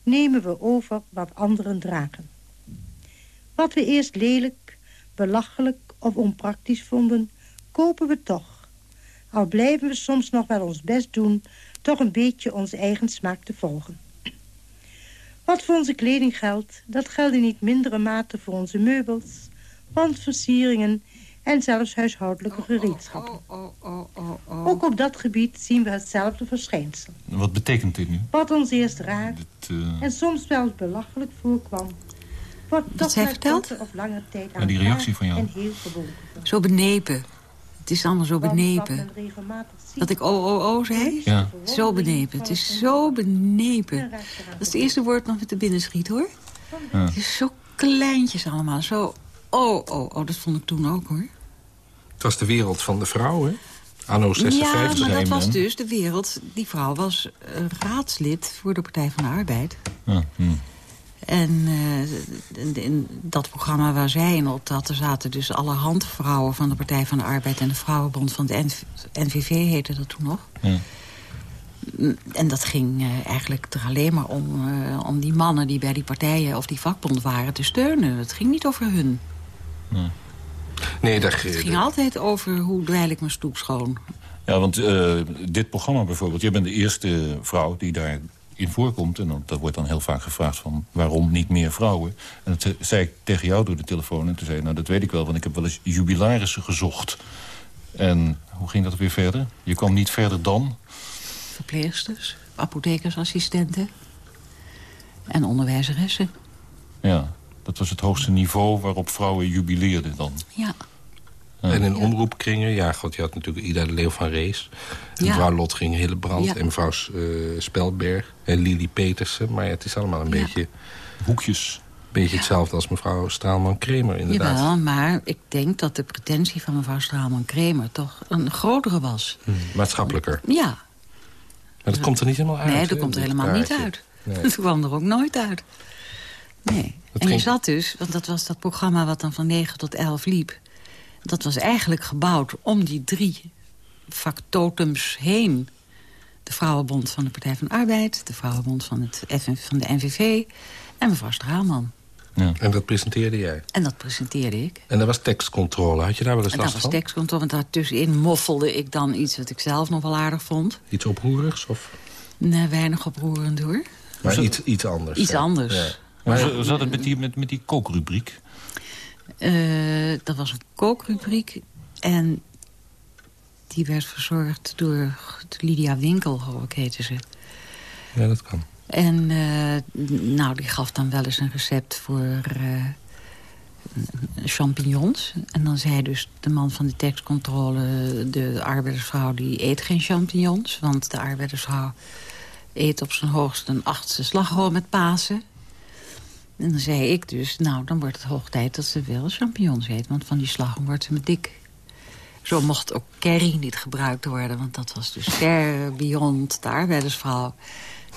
nemen we over wat anderen dragen. Wat we eerst lelijk, belachelijk of onpraktisch vonden... kopen we toch. Al blijven we soms nog wel ons best doen... toch een beetje onze eigen smaak te volgen. Wat voor onze kleding geldt, dat geldt in niet mindere mate voor onze meubels, wandversieringen en zelfs huishoudelijke gereedschappen. Ook op dat gebied zien we hetzelfde verschijnsel. Wat betekent dit nu? Wat ons eerst raar uh, en soms wel belachelijk voorkwam... wordt Wat toch zij vertelt? korte of lange tijd Ja, die reactie van jou. en heel gewoon. Zo benepen. Het is allemaal zo benepen. Dat ik oh, oh, oh zei? Ja. Zo benepen. Het is zo benepen. Dat is het eerste woord nog met de binnen schiet, hoor. Ja. Het is zo kleintjes allemaal. Zo, oh, oh, oh, dat vond ik toen ook, hoor. Het was de wereld van de vrouw, hè? Anno 56. Ja, maar dat was dus de wereld. Die vrouw was eh, raadslid voor de Partij van de Arbeid. Ja, hm. En eh, in, in dat programma waar zij in optrad... er zaten dus alle handvrouwen van de Partij van de Arbeid... en de Vrouwenbond van de NV NVV heette dat toen nog. Ja. En dat ging eh, eigenlijk er alleen maar om, eh, om die mannen die bij die partijen of die vakbond waren te steunen. Het ging niet over hun. Nee, daar, Het ging altijd over hoe dweil ik mijn stoep schoon. Ja, want eh, dit programma bijvoorbeeld... jij bent de eerste vrouw die daarin voorkomt. En dan, dat wordt dan heel vaak gevraagd van... waarom niet meer vrouwen? En dat ze- zei ik tegen jou door de telefoon. En toen zei nou dat weet ik wel, want ik heb wel eens jubilarissen gezocht. En hoe ging dat weer verder? Je kwam niet verder dan... Verpleegsters, apothekersassistenten en onderwijzeressen. Ja, dat was het hoogste niveau waarop vrouwen jubileerden dan. Ja. En in omroepkringen, ja, god, je had natuurlijk Ida de Leeuw van Rees. En Ja. mevrouw Lotging Hillebrand Ja. en mevrouw eh, Spelberg en Lili Petersen. Maar het is allemaal een Ja. beetje, Hoekjes. beetje hetzelfde als mevrouw Straalman-Kremer, inderdaad. Jawel, maar ik denk dat de pretentie van mevrouw Straalman-Kremer... toch een grotere was. Hm, maatschappelijker. Ja. Maar dat komt er niet helemaal uit. nee, dat komt er helemaal niet uit. Nee. Dat kwam er ook nooit uit. Nee. Dat en je ging- zat dus, want dat was dat programma wat dan van 9 tot 11 liep. Dat was eigenlijk gebouwd om die drie factotums heen. De Vrouwenbond van de Partij van de Arbeid... de Vrouwenbond van, het FN van de NVV en mevrouw Straalman. En dat presenteerde jij. En dat presenteerde ik. En dat was tekstcontrole. Had je daar wel eens En dat last was van? tekstcontrole, want daartussenin moffelde ik dan iets... wat ik zelf nog wel aardig vond. Iets oproerigs? Of? Nee, weinig oproerend hoor. Maar iets, iets anders. Iets ja. anders. Ja. Maar zat het met die, met, met die kookrubriek? Eh, dat was een kookrubriek. En die werd verzorgd door Lydia Winkel, geloof ik, heette ze. Ja, dat kan. En eh, nou, die gaf dan wel eens een recept voor eh, champignons. En dan zei dus de man van de tekstcontrole... de arbeidersvrouw die eet geen champignons. Want de arbeidersvrouw eet op zijn hoogst een achtste slagroom met Pasen. En dan zei ik dus, nou, dan wordt het hoog tijd dat ze wel champignons eet. Want van die slagroom wordt ze me dik. Zo mocht ook curry niet gebruikt worden. Want dat was dus ver beyond de arbeidersvrouw.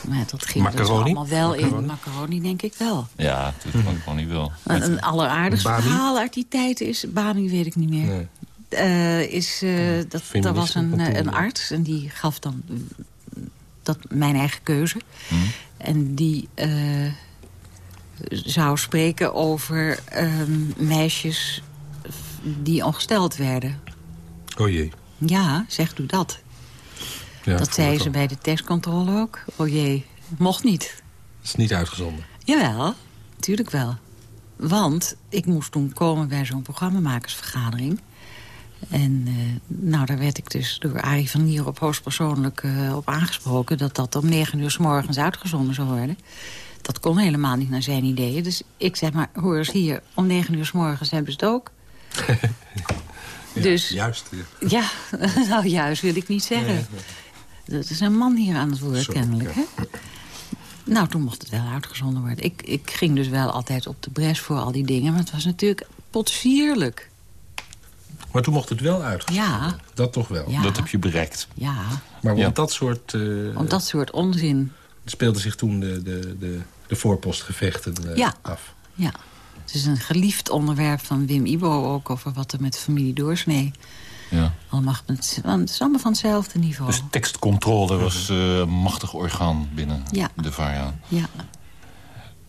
Maar dat ging er dus Macaroni? allemaal wel Macaroni? in. Macaroni denk ik wel. Ja, dat kan ik gewoon niet wel. Een, een alleraardigst Bami? verhaal uit die tijd is... Bami weet ik niet meer. Eh, is, eh, dat, er was een, eh, een arts en die gaf dan mm, dat, mijn eigen keuze. En die eh, zou spreken over ehm, meisjes die ongesteld werden. Oh jee. Ja, zegt u dat. Ja, dat zei ze bij de testcontrole ook. Oh jee, mocht niet. Het is niet uitgezonden. Jawel, natuurlijk wel. Want ik moest toen komen bij zo'n programmamakersvergadering. En eh, nou, daar werd ik dus door Arie van Nier op hoogstpersoonlijk eh, op aangesproken... dat dat om negen uur s morgens uitgezonden zou worden. Dat kon helemaal niet naar zijn ideeën. Dus ik zeg maar, hoor eens hier, om negen uur s morgens hebben ze het ook. dus Juist. ja. ja, nou juist wil ik niet zeggen. Nee, Dat is een man hier aan het woord, kennelijk, ja. hè? Nou, toen mocht het wel uitgezonden worden. Ik, ik ging dus wel altijd op de bres voor al die dingen. Maar het was natuurlijk potsierlijk. Maar toen mocht het wel uitgezonden Ja. Dat toch wel? Ja. Dat heb je bereikt. Ja, Maar Ja. om dat soort... eh, om dat soort onzin. Speelde zich toen de, de, de, de voorpostgevechten eh, Ja. af. Ja. Het is een geliefd onderwerp van Wim Ibo ook... over wat er met de familie doorsnee. Ja. Allemaal, het is allemaal van hetzelfde niveau. Dus tekstcontrole was eh, een machtig orgaan binnen Ja. de VARA. Ja.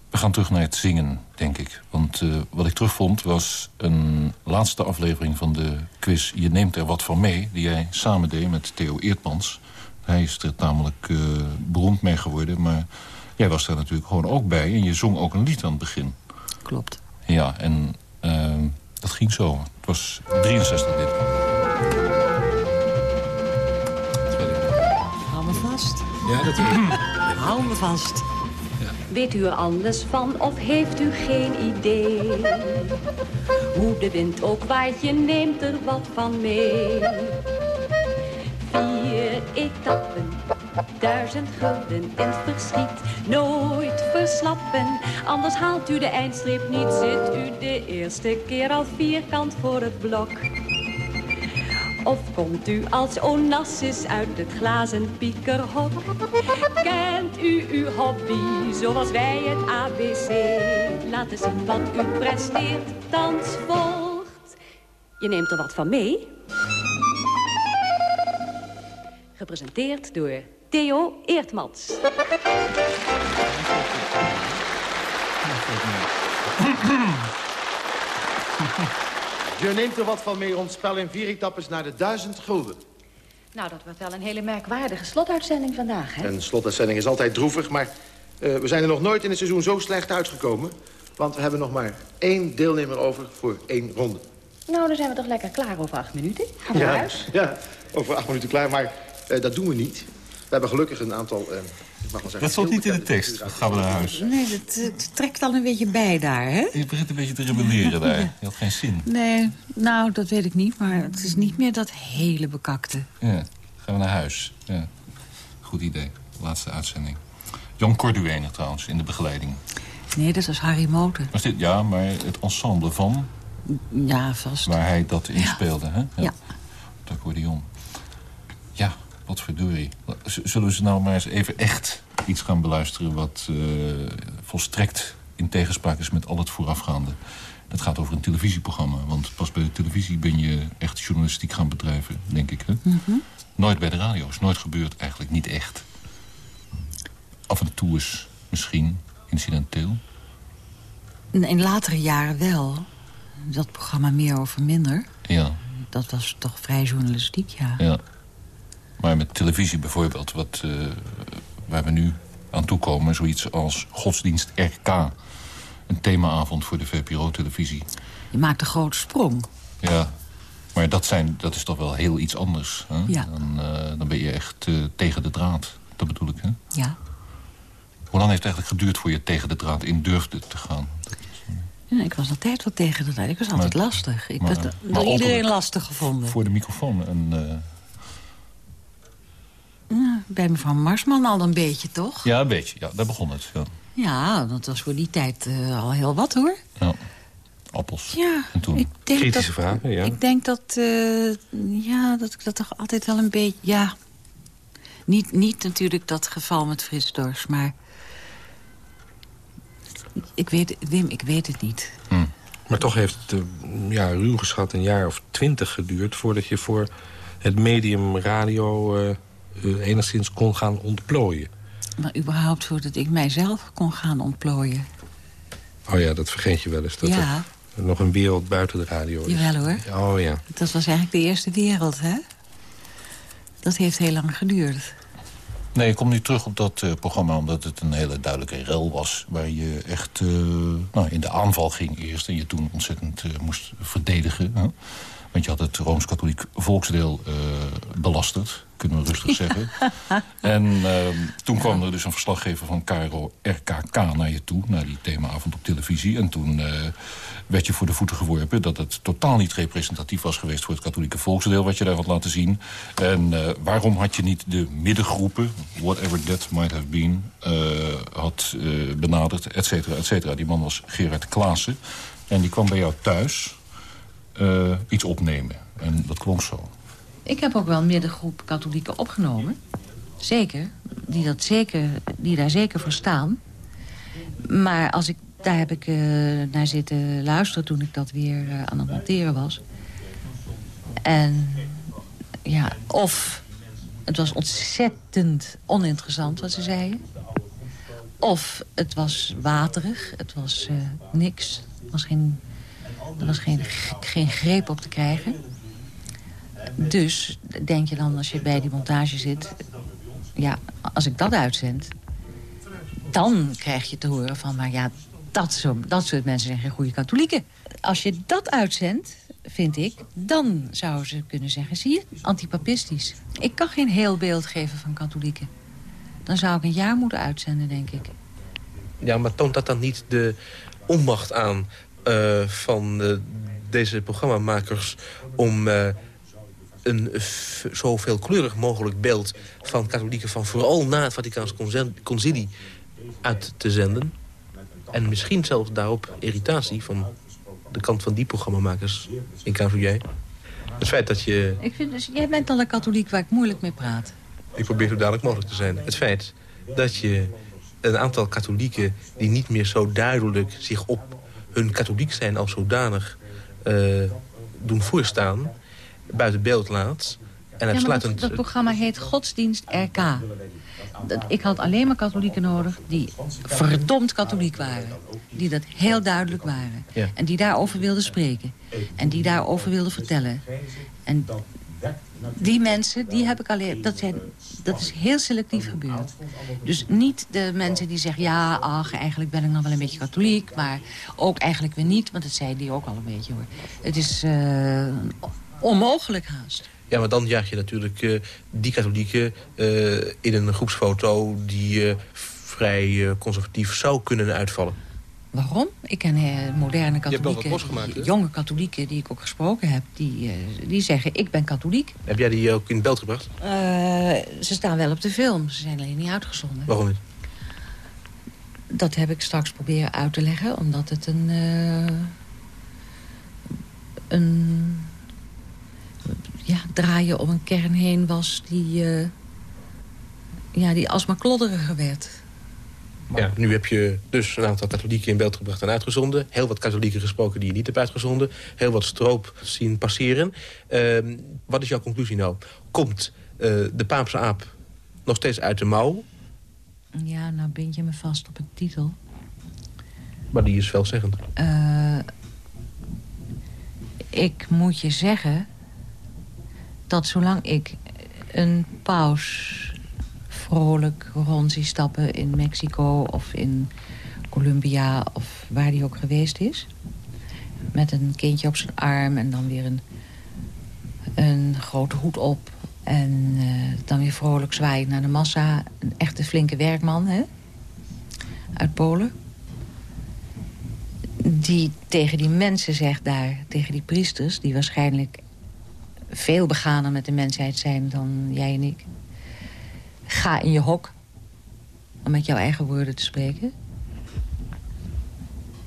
We gaan terug naar het zingen, denk ik. Want eh, wat ik terugvond was een laatste aflevering van de quiz... Je neemt er wat van mee, die jij samen deed met Theo Eertmans. Hij is er namelijk eh, beroemd mee geworden. Maar jij was daar natuurlijk gewoon ook bij. En je zong ook een lied aan het begin. Klopt. Ja, en eh, dat ging zo. Het was 63 dit. Hou me vast. Ja, dat Hou me vast. Weet u er alles van of heeft u geen idee? Hoe de wind ook waait, je neemt er wat van mee. Vier etappen, duizend gulden in het verschiet. Nooit verslappen, anders haalt u de eindstreep niet. Zit u de eerste keer al vierkant voor het blok. Of komt u als Onassis uit het glazen piekerhok? Kent u uw hobby zoals wij het ABC? Laten zien wat u presteert, thans volgt. Je neemt er wat van mee. Gepresenteerd door Theo Eertmans. Je neemt er wat van mee ons spel in vier etappes naar de duizend gulden. Nou, dat wordt wel een hele merkwaardige slotuitzending vandaag, hè? Een slotuitzending is altijd droevig, maar eh, we zijn er nog nooit in het seizoen zo slecht uitgekomen. Want we hebben nog maar één deelnemer over voor één ronde. Nou, dan zijn we toch lekker klaar over acht minuten. Gaan we naar huis? ja, over acht minuten klaar, maar dat doen we niet. We hebben gelukkig een aantal, eh, ik mag wel zeggen... Dat stond niet in de tekst. Dan gaan we naar huis. Nee, dat, het trekt al een beetje bij daar, hè? Je begint een beetje te rebelleren daar. Je had geen zin. Nee, nou, dat weet ik niet. Maar het is niet meer dat hele bekakte. Ja, gaan we naar huis. Ja. Goed idee. Laatste uitzending. Jan Corduene trouwens, in de begeleiding. Nee, dat was Harry Moten. Was dit, ja, maar het ensemble van, Ja, vast. waar hij dat in speelde, hè? Ja. Het accordeon. Ja, wat verdorie. Zullen we ze nou maar eens even echt iets gaan beluisteren... wat eh, volstrekt in tegenspraak is met al het voorafgaande. Dat gaat over een televisieprogramma. Want pas bij de televisie ben je echt journalistiek gaan bedrijven, denk ik. Hè? Mhm. Nooit bij de radio. Is nooit gebeurd eigenlijk. Niet echt. Af en toe is misschien incidenteel. In in latere jaren wel. Dat programma Meer over Minder. Ja, Dat was toch vrij journalistiek, ja. ja. Maar met televisie bijvoorbeeld, wat, eh, waar we nu aan toekomen... zoiets als Godsdienst RK. Een themaavond voor de VPRO-televisie. Je maakt een grote sprong. Ja, maar dat, zijn, dat is toch wel heel iets anders. Hè? Ja. Dan, eh, dan ben je echt eh, tegen de draad. Dat bedoel ik, hè? Ja. Hoe lang heeft het eigenlijk geduurd voor je tegen de draad in durfde te gaan? ja ik was altijd wel tegen de tijd. Ik was altijd Maar- lastig. Ik maar- werd maar door iedereen lastig gevonden. Voor de microfoon. En, Ja, bij mevrouw Marsman al een beetje, toch? ja, een beetje. Ja, daar begon het. Ja. Ja, dat was voor die tijd eh, al heel wat, hoor. ja. Appels. Ja, En toen? ik denk Kritische dat, vragen, ja. Ik denk dat, eh, ja, dat ik dat toch altijd wel een beetje... Ja, niet, niet natuurlijk dat geval met Frits Dors, maar... Ik weet, Wim, ik weet het niet. Maar toch heeft het, eh, ja, ruw geschat, een jaar of twintig geduurd... voordat je voor het medium radio enigszins kon gaan ontplooien. Maar überhaupt voordat ik mijzelf kon gaan ontplooien. Oh ja, dat vergeet je wel eens. Dat Ja. er nog een wereld buiten de radio is. Jawel hoor. Oh ja. Dat was eigenlijk de eerste wereld, hè? Dat heeft heel lang geduurd. Nee, ik kom nu terug op dat eh, programma omdat het een hele duidelijke rel was. Waar je echt eh, nou, in de aanval ging eerst en je toen ontzettend eh, moest verdedigen. Hè? Want je had het Rooms-Katholiek volksdeel uh, belasterd, kunnen we rustig zeggen. en uh, toen kwam er dus een verslaggever van KRO RKK naar je toe... naar die themaavond op televisie. En toen uh, werd je voor de voeten geworpen... dat het totaal niet representatief was geweest voor het katholieke volksdeel... wat je daar had laten zien. En waarom had je niet de middengroepen, whatever that might have been... had benaderd, et cetera, et cetera. Die man was Gerard Klaassen. En die kwam bij jou thuis iets opnemen. En dat klonk zo. Ik heb ook wel een middengroep katholieken opgenomen. Zeker. Die, dat zeker. die daar zeker voor staan. Maar als ik, daar heb ik uh, naar zitten luisteren toen ik dat weer uh, aan het monteren was. En ja, of het was ontzettend oninteressant wat ze zeiden. Of het was waterig, het was uh, niks. Het was geen er was geen, geen greep op te krijgen. Dus denk je dan als je bij die montage zit... ja, als ik dat uitzend... dan krijg je te horen van... maar ja, dat, zo, dat soort mensen zijn geen goede katholieken. Als je dat uitzendt, vind ik... dan zouden ze kunnen zeggen, zie je, antipapistisch. Ik kan geen heel beeld geven van katholieken. Dan zou ik een jaar moeten uitzenden, denk ik. Ja, maar toont dat dan niet de onmacht aan uh, van uh, deze programmamakers... om uh, een zo veelkleurig mogelijk beeld van katholieken... van vooral na het Vaticaans concilie uit te zenden. En misschien zelfs daarop irritatie van de kant van die programmamakers in KVJ. Het feit dat je... Ik vind dus, jij bent al een katholiek waar ik moeilijk mee praat. Ik probeer zo dadelijk mogelijk te zijn. Het feit dat je een aantal katholieken die niet meer zo duidelijk zich op hun katholiek zijn als zodanig uh, doen voorstaan, buiten beeld laat. En uitsluitend... Ja, dat, dat, programma heet Godsdienst RK. ik had alleen maar katholieken nodig die verdomd katholiek waren. Die dat heel duidelijk waren. Ja. En die daarover wilden spreken. En die daarover wilden vertellen. En die mensen, die heb ik alleen... Dat, zijn, dat is heel selectief gebeurd. Dus niet de mensen die zeggen... ja, ach, eigenlijk ben ik nog wel een beetje katholiek... maar ook eigenlijk weer niet, want dat zei die ook al een beetje, hoor. Het is uh, onmogelijk haast. Ja, maar dan jaag je natuurlijk uh, die katholieken uh, in een groepsfoto... die vrij conservatief zou kunnen uitvallen. Waarom? Ik ken uh, moderne katholieken, jonge katholieken die ik ook gesproken heb... Die, uh, die zeggen, ik ben katholiek. Heb jij die ook in het beeld gebracht? Uh, ze staan wel op de film, ze zijn alleen niet uitgezonden. Waarom niet? Dat heb ik straks proberen uit te leggen, omdat het een... een ja, draaien om een kern heen was die... ja, die alsmaar klodderiger werd... Ja, nu heb je dus een aantal katholieken in beeld gebracht en uitgezonden. Heel wat katholieken gesproken die je niet hebt uitgezonden. Heel wat stroop zien passeren. Uh, wat is jouw conclusie nou? Komt uh, de paapse aap nog steeds uit de mouw? Ja, nou bind je me vast op een titel. Maar die is veelzeggend. Uh, ik moet je zeggen... dat zolang ik een paus vrolijk rond zie stappen in Mexico of in Colombia of waar hij ook geweest is. Met een kindje op zijn arm en dan weer een, een grote hoed op. En uh, dan weer vrolijk zwaaien naar de massa. Een echte flinke werkman, hè? Uit Polen. Die tegen die mensen zegt daar, tegen die priesters... die waarschijnlijk veel beganer met de mensheid zijn dan jij en ik ga in je hok. Om met jouw eigen woorden te spreken.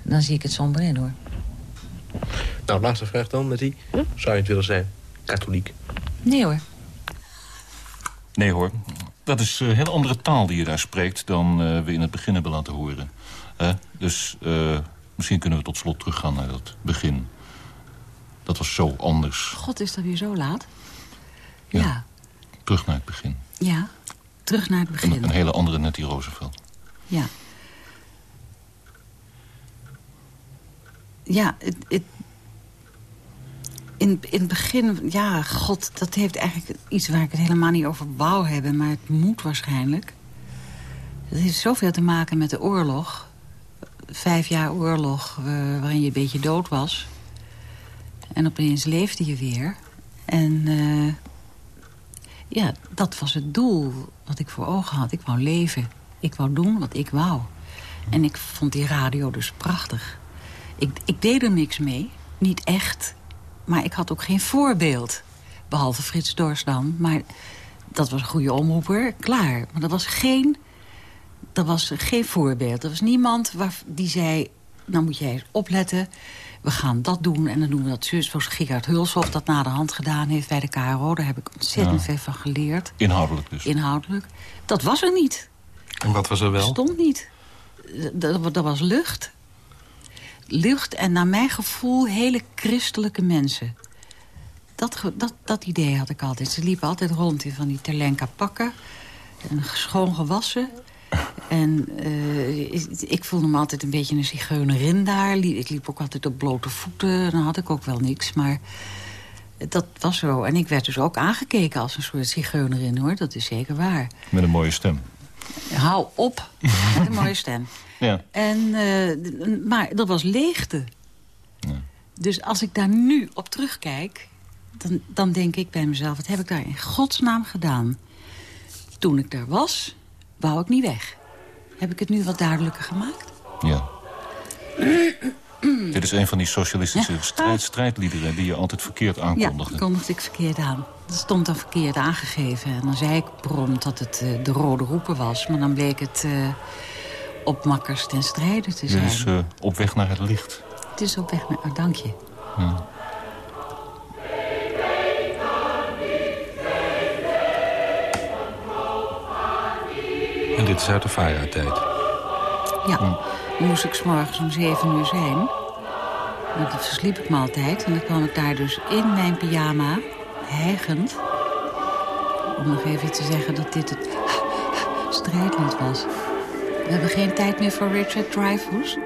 Dan zie ik het somber in, hoor. Nou, laatste vraag dan, met die. Zou je het willen zijn? Katholiek? Nee, hoor. Nee, hoor. Dat is een hele andere taal die je daar spreekt... dan uh, we in het begin hebben laten horen. Uh, dus uh, misschien kunnen we tot slot teruggaan naar dat begin. Dat was zo anders. God, is dat weer zo laat? ja. ja. Terug naar het begin. Ja terug naar het begin. Een, een hele andere Nettie Roosevelt. Ja. Ja, het, het, in, in het begin... Ja, god, dat heeft eigenlijk iets waar ik het helemaal niet over wou hebben. Maar het moet waarschijnlijk. Het heeft zoveel te maken met de oorlog. Vijf jaar oorlog, uh, waarin je een beetje dood was. En opeens leefde je weer. En uh, ja, dat was het doel wat ik voor ogen had. Ik wou leven. Ik wou doen wat ik wou. En ik vond die radio dus prachtig. Ik, ik deed er niks mee. Niet echt. Maar ik had ook geen voorbeeld. Behalve Frits Dorsdam. Maar dat was een goede omroeper. Klaar. Maar dat was geen, dat was geen voorbeeld. Er was niemand waar, die zei... nou moet jij eens opletten we gaan dat doen en dan doen we dat zus. Zoals Gerard Hulshoff dat na de hand gedaan heeft bij de KRO. Daar heb ik ontzettend veel van geleerd. Inhoudelijk dus? Inhoudelijk. Dat was er niet. En wat was er wel? stond niet. Dat, dat was lucht. Lucht en naar mijn gevoel hele christelijke mensen. Dat, dat, dat idee had ik altijd. Ze liepen altijd rond in van die terlenka pakken. En schoon gewassen. En uh, ik, voelde me altijd een beetje een zigeunerin daar. Ik liep ook altijd op blote voeten. Dan had ik ook wel niks, maar dat was zo. En ik werd dus ook aangekeken als een soort zigeunerin, hoor. Dat is zeker waar. Met een mooie stem. Hou op, met een mooie stem. Ja. En, uh, maar dat was leegte. Ja. Dus als ik daar nu op terugkijk... Dan, dan denk ik bij mezelf, wat heb ik daar in godsnaam gedaan? Toen ik daar was, wou ik niet weg. Heb ik het nu wat duidelijker gemaakt? Ja. Dit is een van die socialistische strijd, strijdliederen... die je altijd verkeerd aankondigde. Ja, kondigde ik verkeerd aan. Dat stond dan verkeerd aangegeven. En dan zei ik prompt dat het uh, de rode roepen was. Maar dan bleek het uh, op makkers ten strijde te zijn. Het is uh, op weg naar het licht. Het is op weg naar... Oh, dank je. Ja. Dit is uit de Faya-tijd? Ja, dan moest ik s'morgens om zeven uur zijn. Maar dat versliep ik me altijd. En dan kwam ik daar dus in mijn pyjama, hijgend... om nog even te zeggen dat dit het strijdlied was. We hebben geen tijd meer voor Richard Dreyfuss.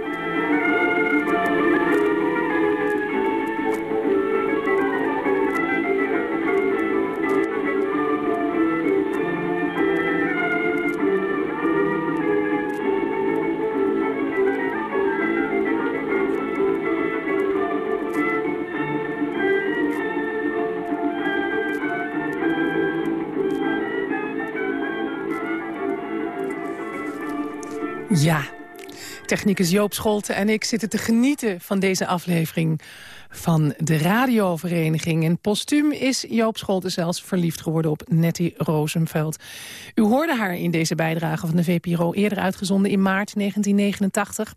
Ja, technicus Joop Scholten en ik zitten te genieten van deze aflevering van de radiovereniging. En postuum is Joop Scholten zelfs verliefd geworden op Nettie Rosenveld. U hoorde haar in deze bijdrage van de VPRO eerder uitgezonden in maart 1989.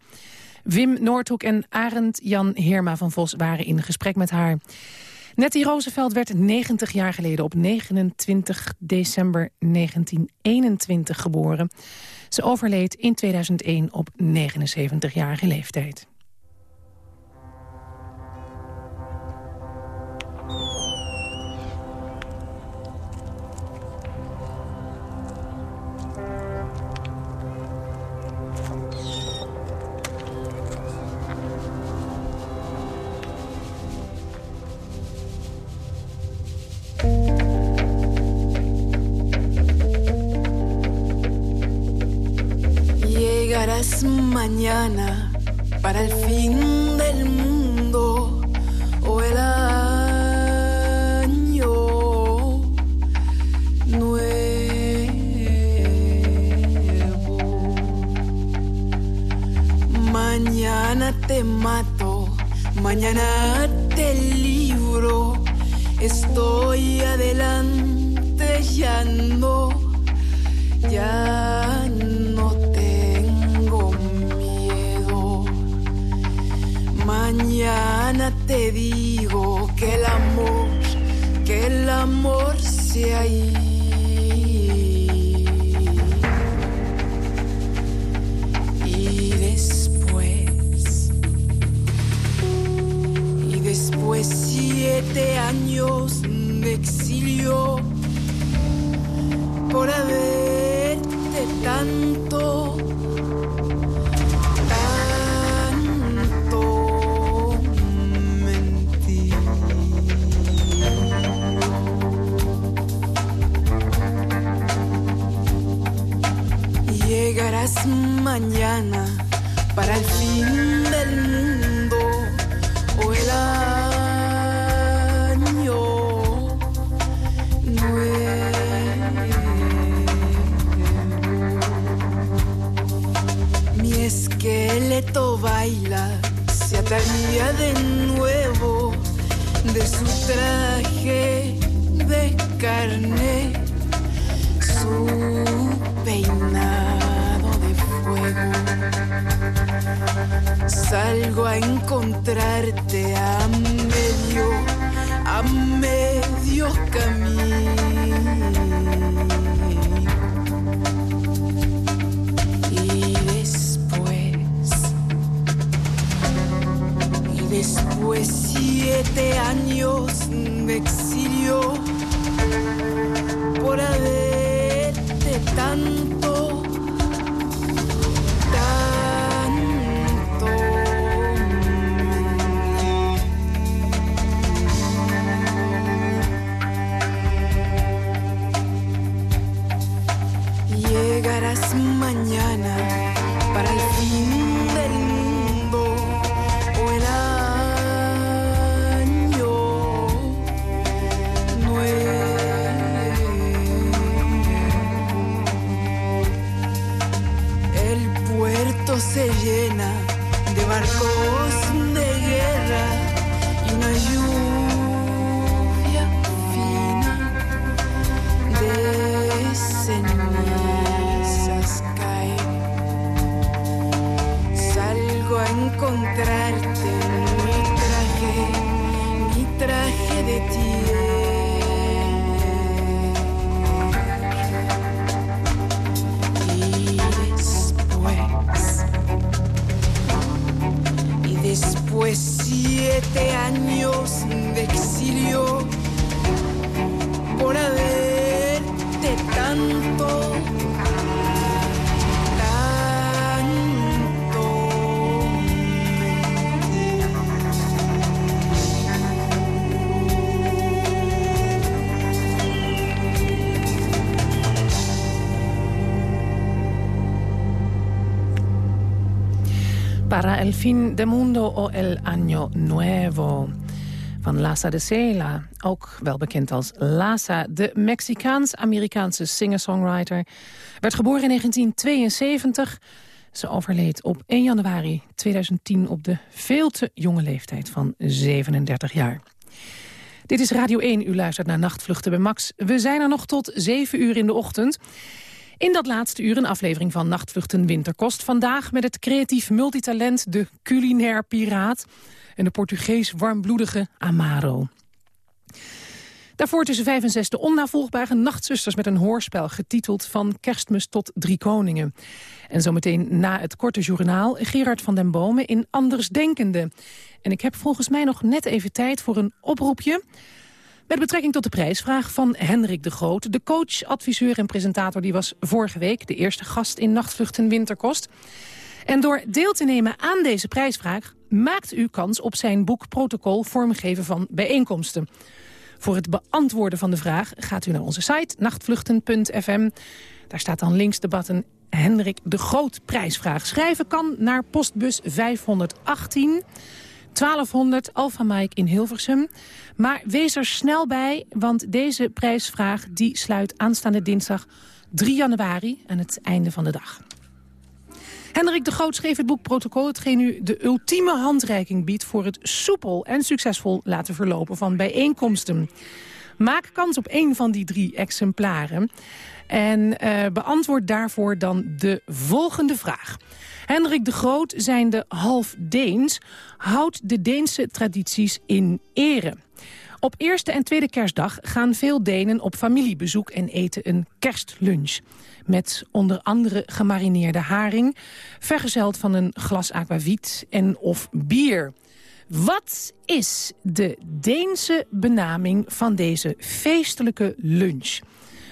Wim Noordhoek en Arend Jan Heerma van Vos waren in gesprek met haar. Nettie Roosevelt werd 90 jaar geleden op 29 december 1921 geboren. Ze overleed in 2001 op 79-jarige leeftijd. Baila, se ataría de nuevo de su traje de carne, su peinado de fuego. Salgo a encontrarte a medio, a medio camino. Siete años de exilio por haberte tanto, después siete años de exilio por haberte tanto, Para el fin de mundo o el año nuevo. Van Laza de Sela, ook wel bekend als Laza, de Mexicaans-Amerikaanse singer-songwriter. Werd geboren in 1972. Ze overleed op 1 januari 2010 op de veel te jonge leeftijd van 37 jaar. Dit is Radio 1, u luistert naar Nachtvluchten bij Max. We zijn er nog tot 7 uur in de ochtend. In dat laatste uur een aflevering van Nachtvluchten Winterkost. Vandaag met het creatief multitalent, de culinair piraat... en de Portugees warmbloedige Amaro. Daarvoor tussen vijf en zes de onnavolgbare nachtzusters met een hoorspel... getiteld Van Kerstmis tot Drie Koningen. En zometeen na het korte journaal Gerard van den Bomen in Andersdenkende. En ik heb volgens mij nog net even tijd voor een oproepje... Met betrekking tot de prijsvraag van Hendrik de Groot. De coach, adviseur en presentator die was vorige week... de eerste gast in Nachtvluchten Winterkost. En door deel te nemen aan deze prijsvraag... maakt u kans op zijn boek Protocol Vormgeven van Bijeenkomsten. Voor het beantwoorden van de vraag gaat u naar onze site nachtvluchten.fm. Daar staat dan links de button Hendrik de Groot prijsvraag. Schrijven kan naar postbus 518... 1200 Alpha Mike in Hilversum. Maar wees er snel bij, want deze prijsvraag die sluit aanstaande dinsdag 3 januari aan het einde van de dag. Hendrik de Groot schreef het boek Protocol... hetgeen u de ultieme handreiking biedt voor het soepel en succesvol laten verlopen van bijeenkomsten. Maak kans op één van die drie exemplaren. En uh, beantwoord daarvoor dan de volgende vraag. Hendrik de Groot, zijnde half Deens, houdt de Deense tradities in ere. Op eerste en tweede kerstdag gaan veel Denen op familiebezoek en eten een kerstlunch. Met onder andere gemarineerde haring, vergezeld van een glas aquavit en of bier. Wat is de Deense benaming van deze feestelijke lunch?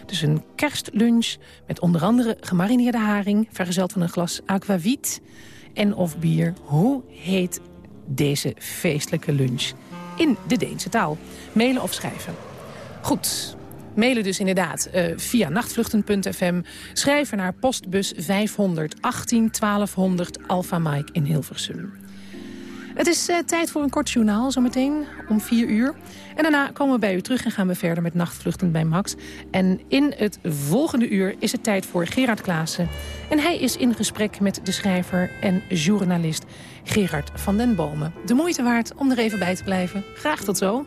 Dus een kerstlunch met onder andere gemarineerde haring... vergezeld van een glas aquavit en of bier. Hoe heet deze feestelijke lunch in de Deense taal? Mailen of schrijven? Goed, mailen dus inderdaad uh, via nachtvluchten.fm. Schrijven naar postbus 500 18 1200 Alpha Mike in Hilversum. Het is uh, tijd voor een kort journaal, zometeen om 4 uur. En daarna komen we bij u terug en gaan we verder met Nachtvluchten bij Max. En in het volgende uur is het tijd voor Gerard Klaassen. En hij is in gesprek met de schrijver en journalist Gerard van den Bomen. De moeite waard om er even bij te blijven. Graag tot zo.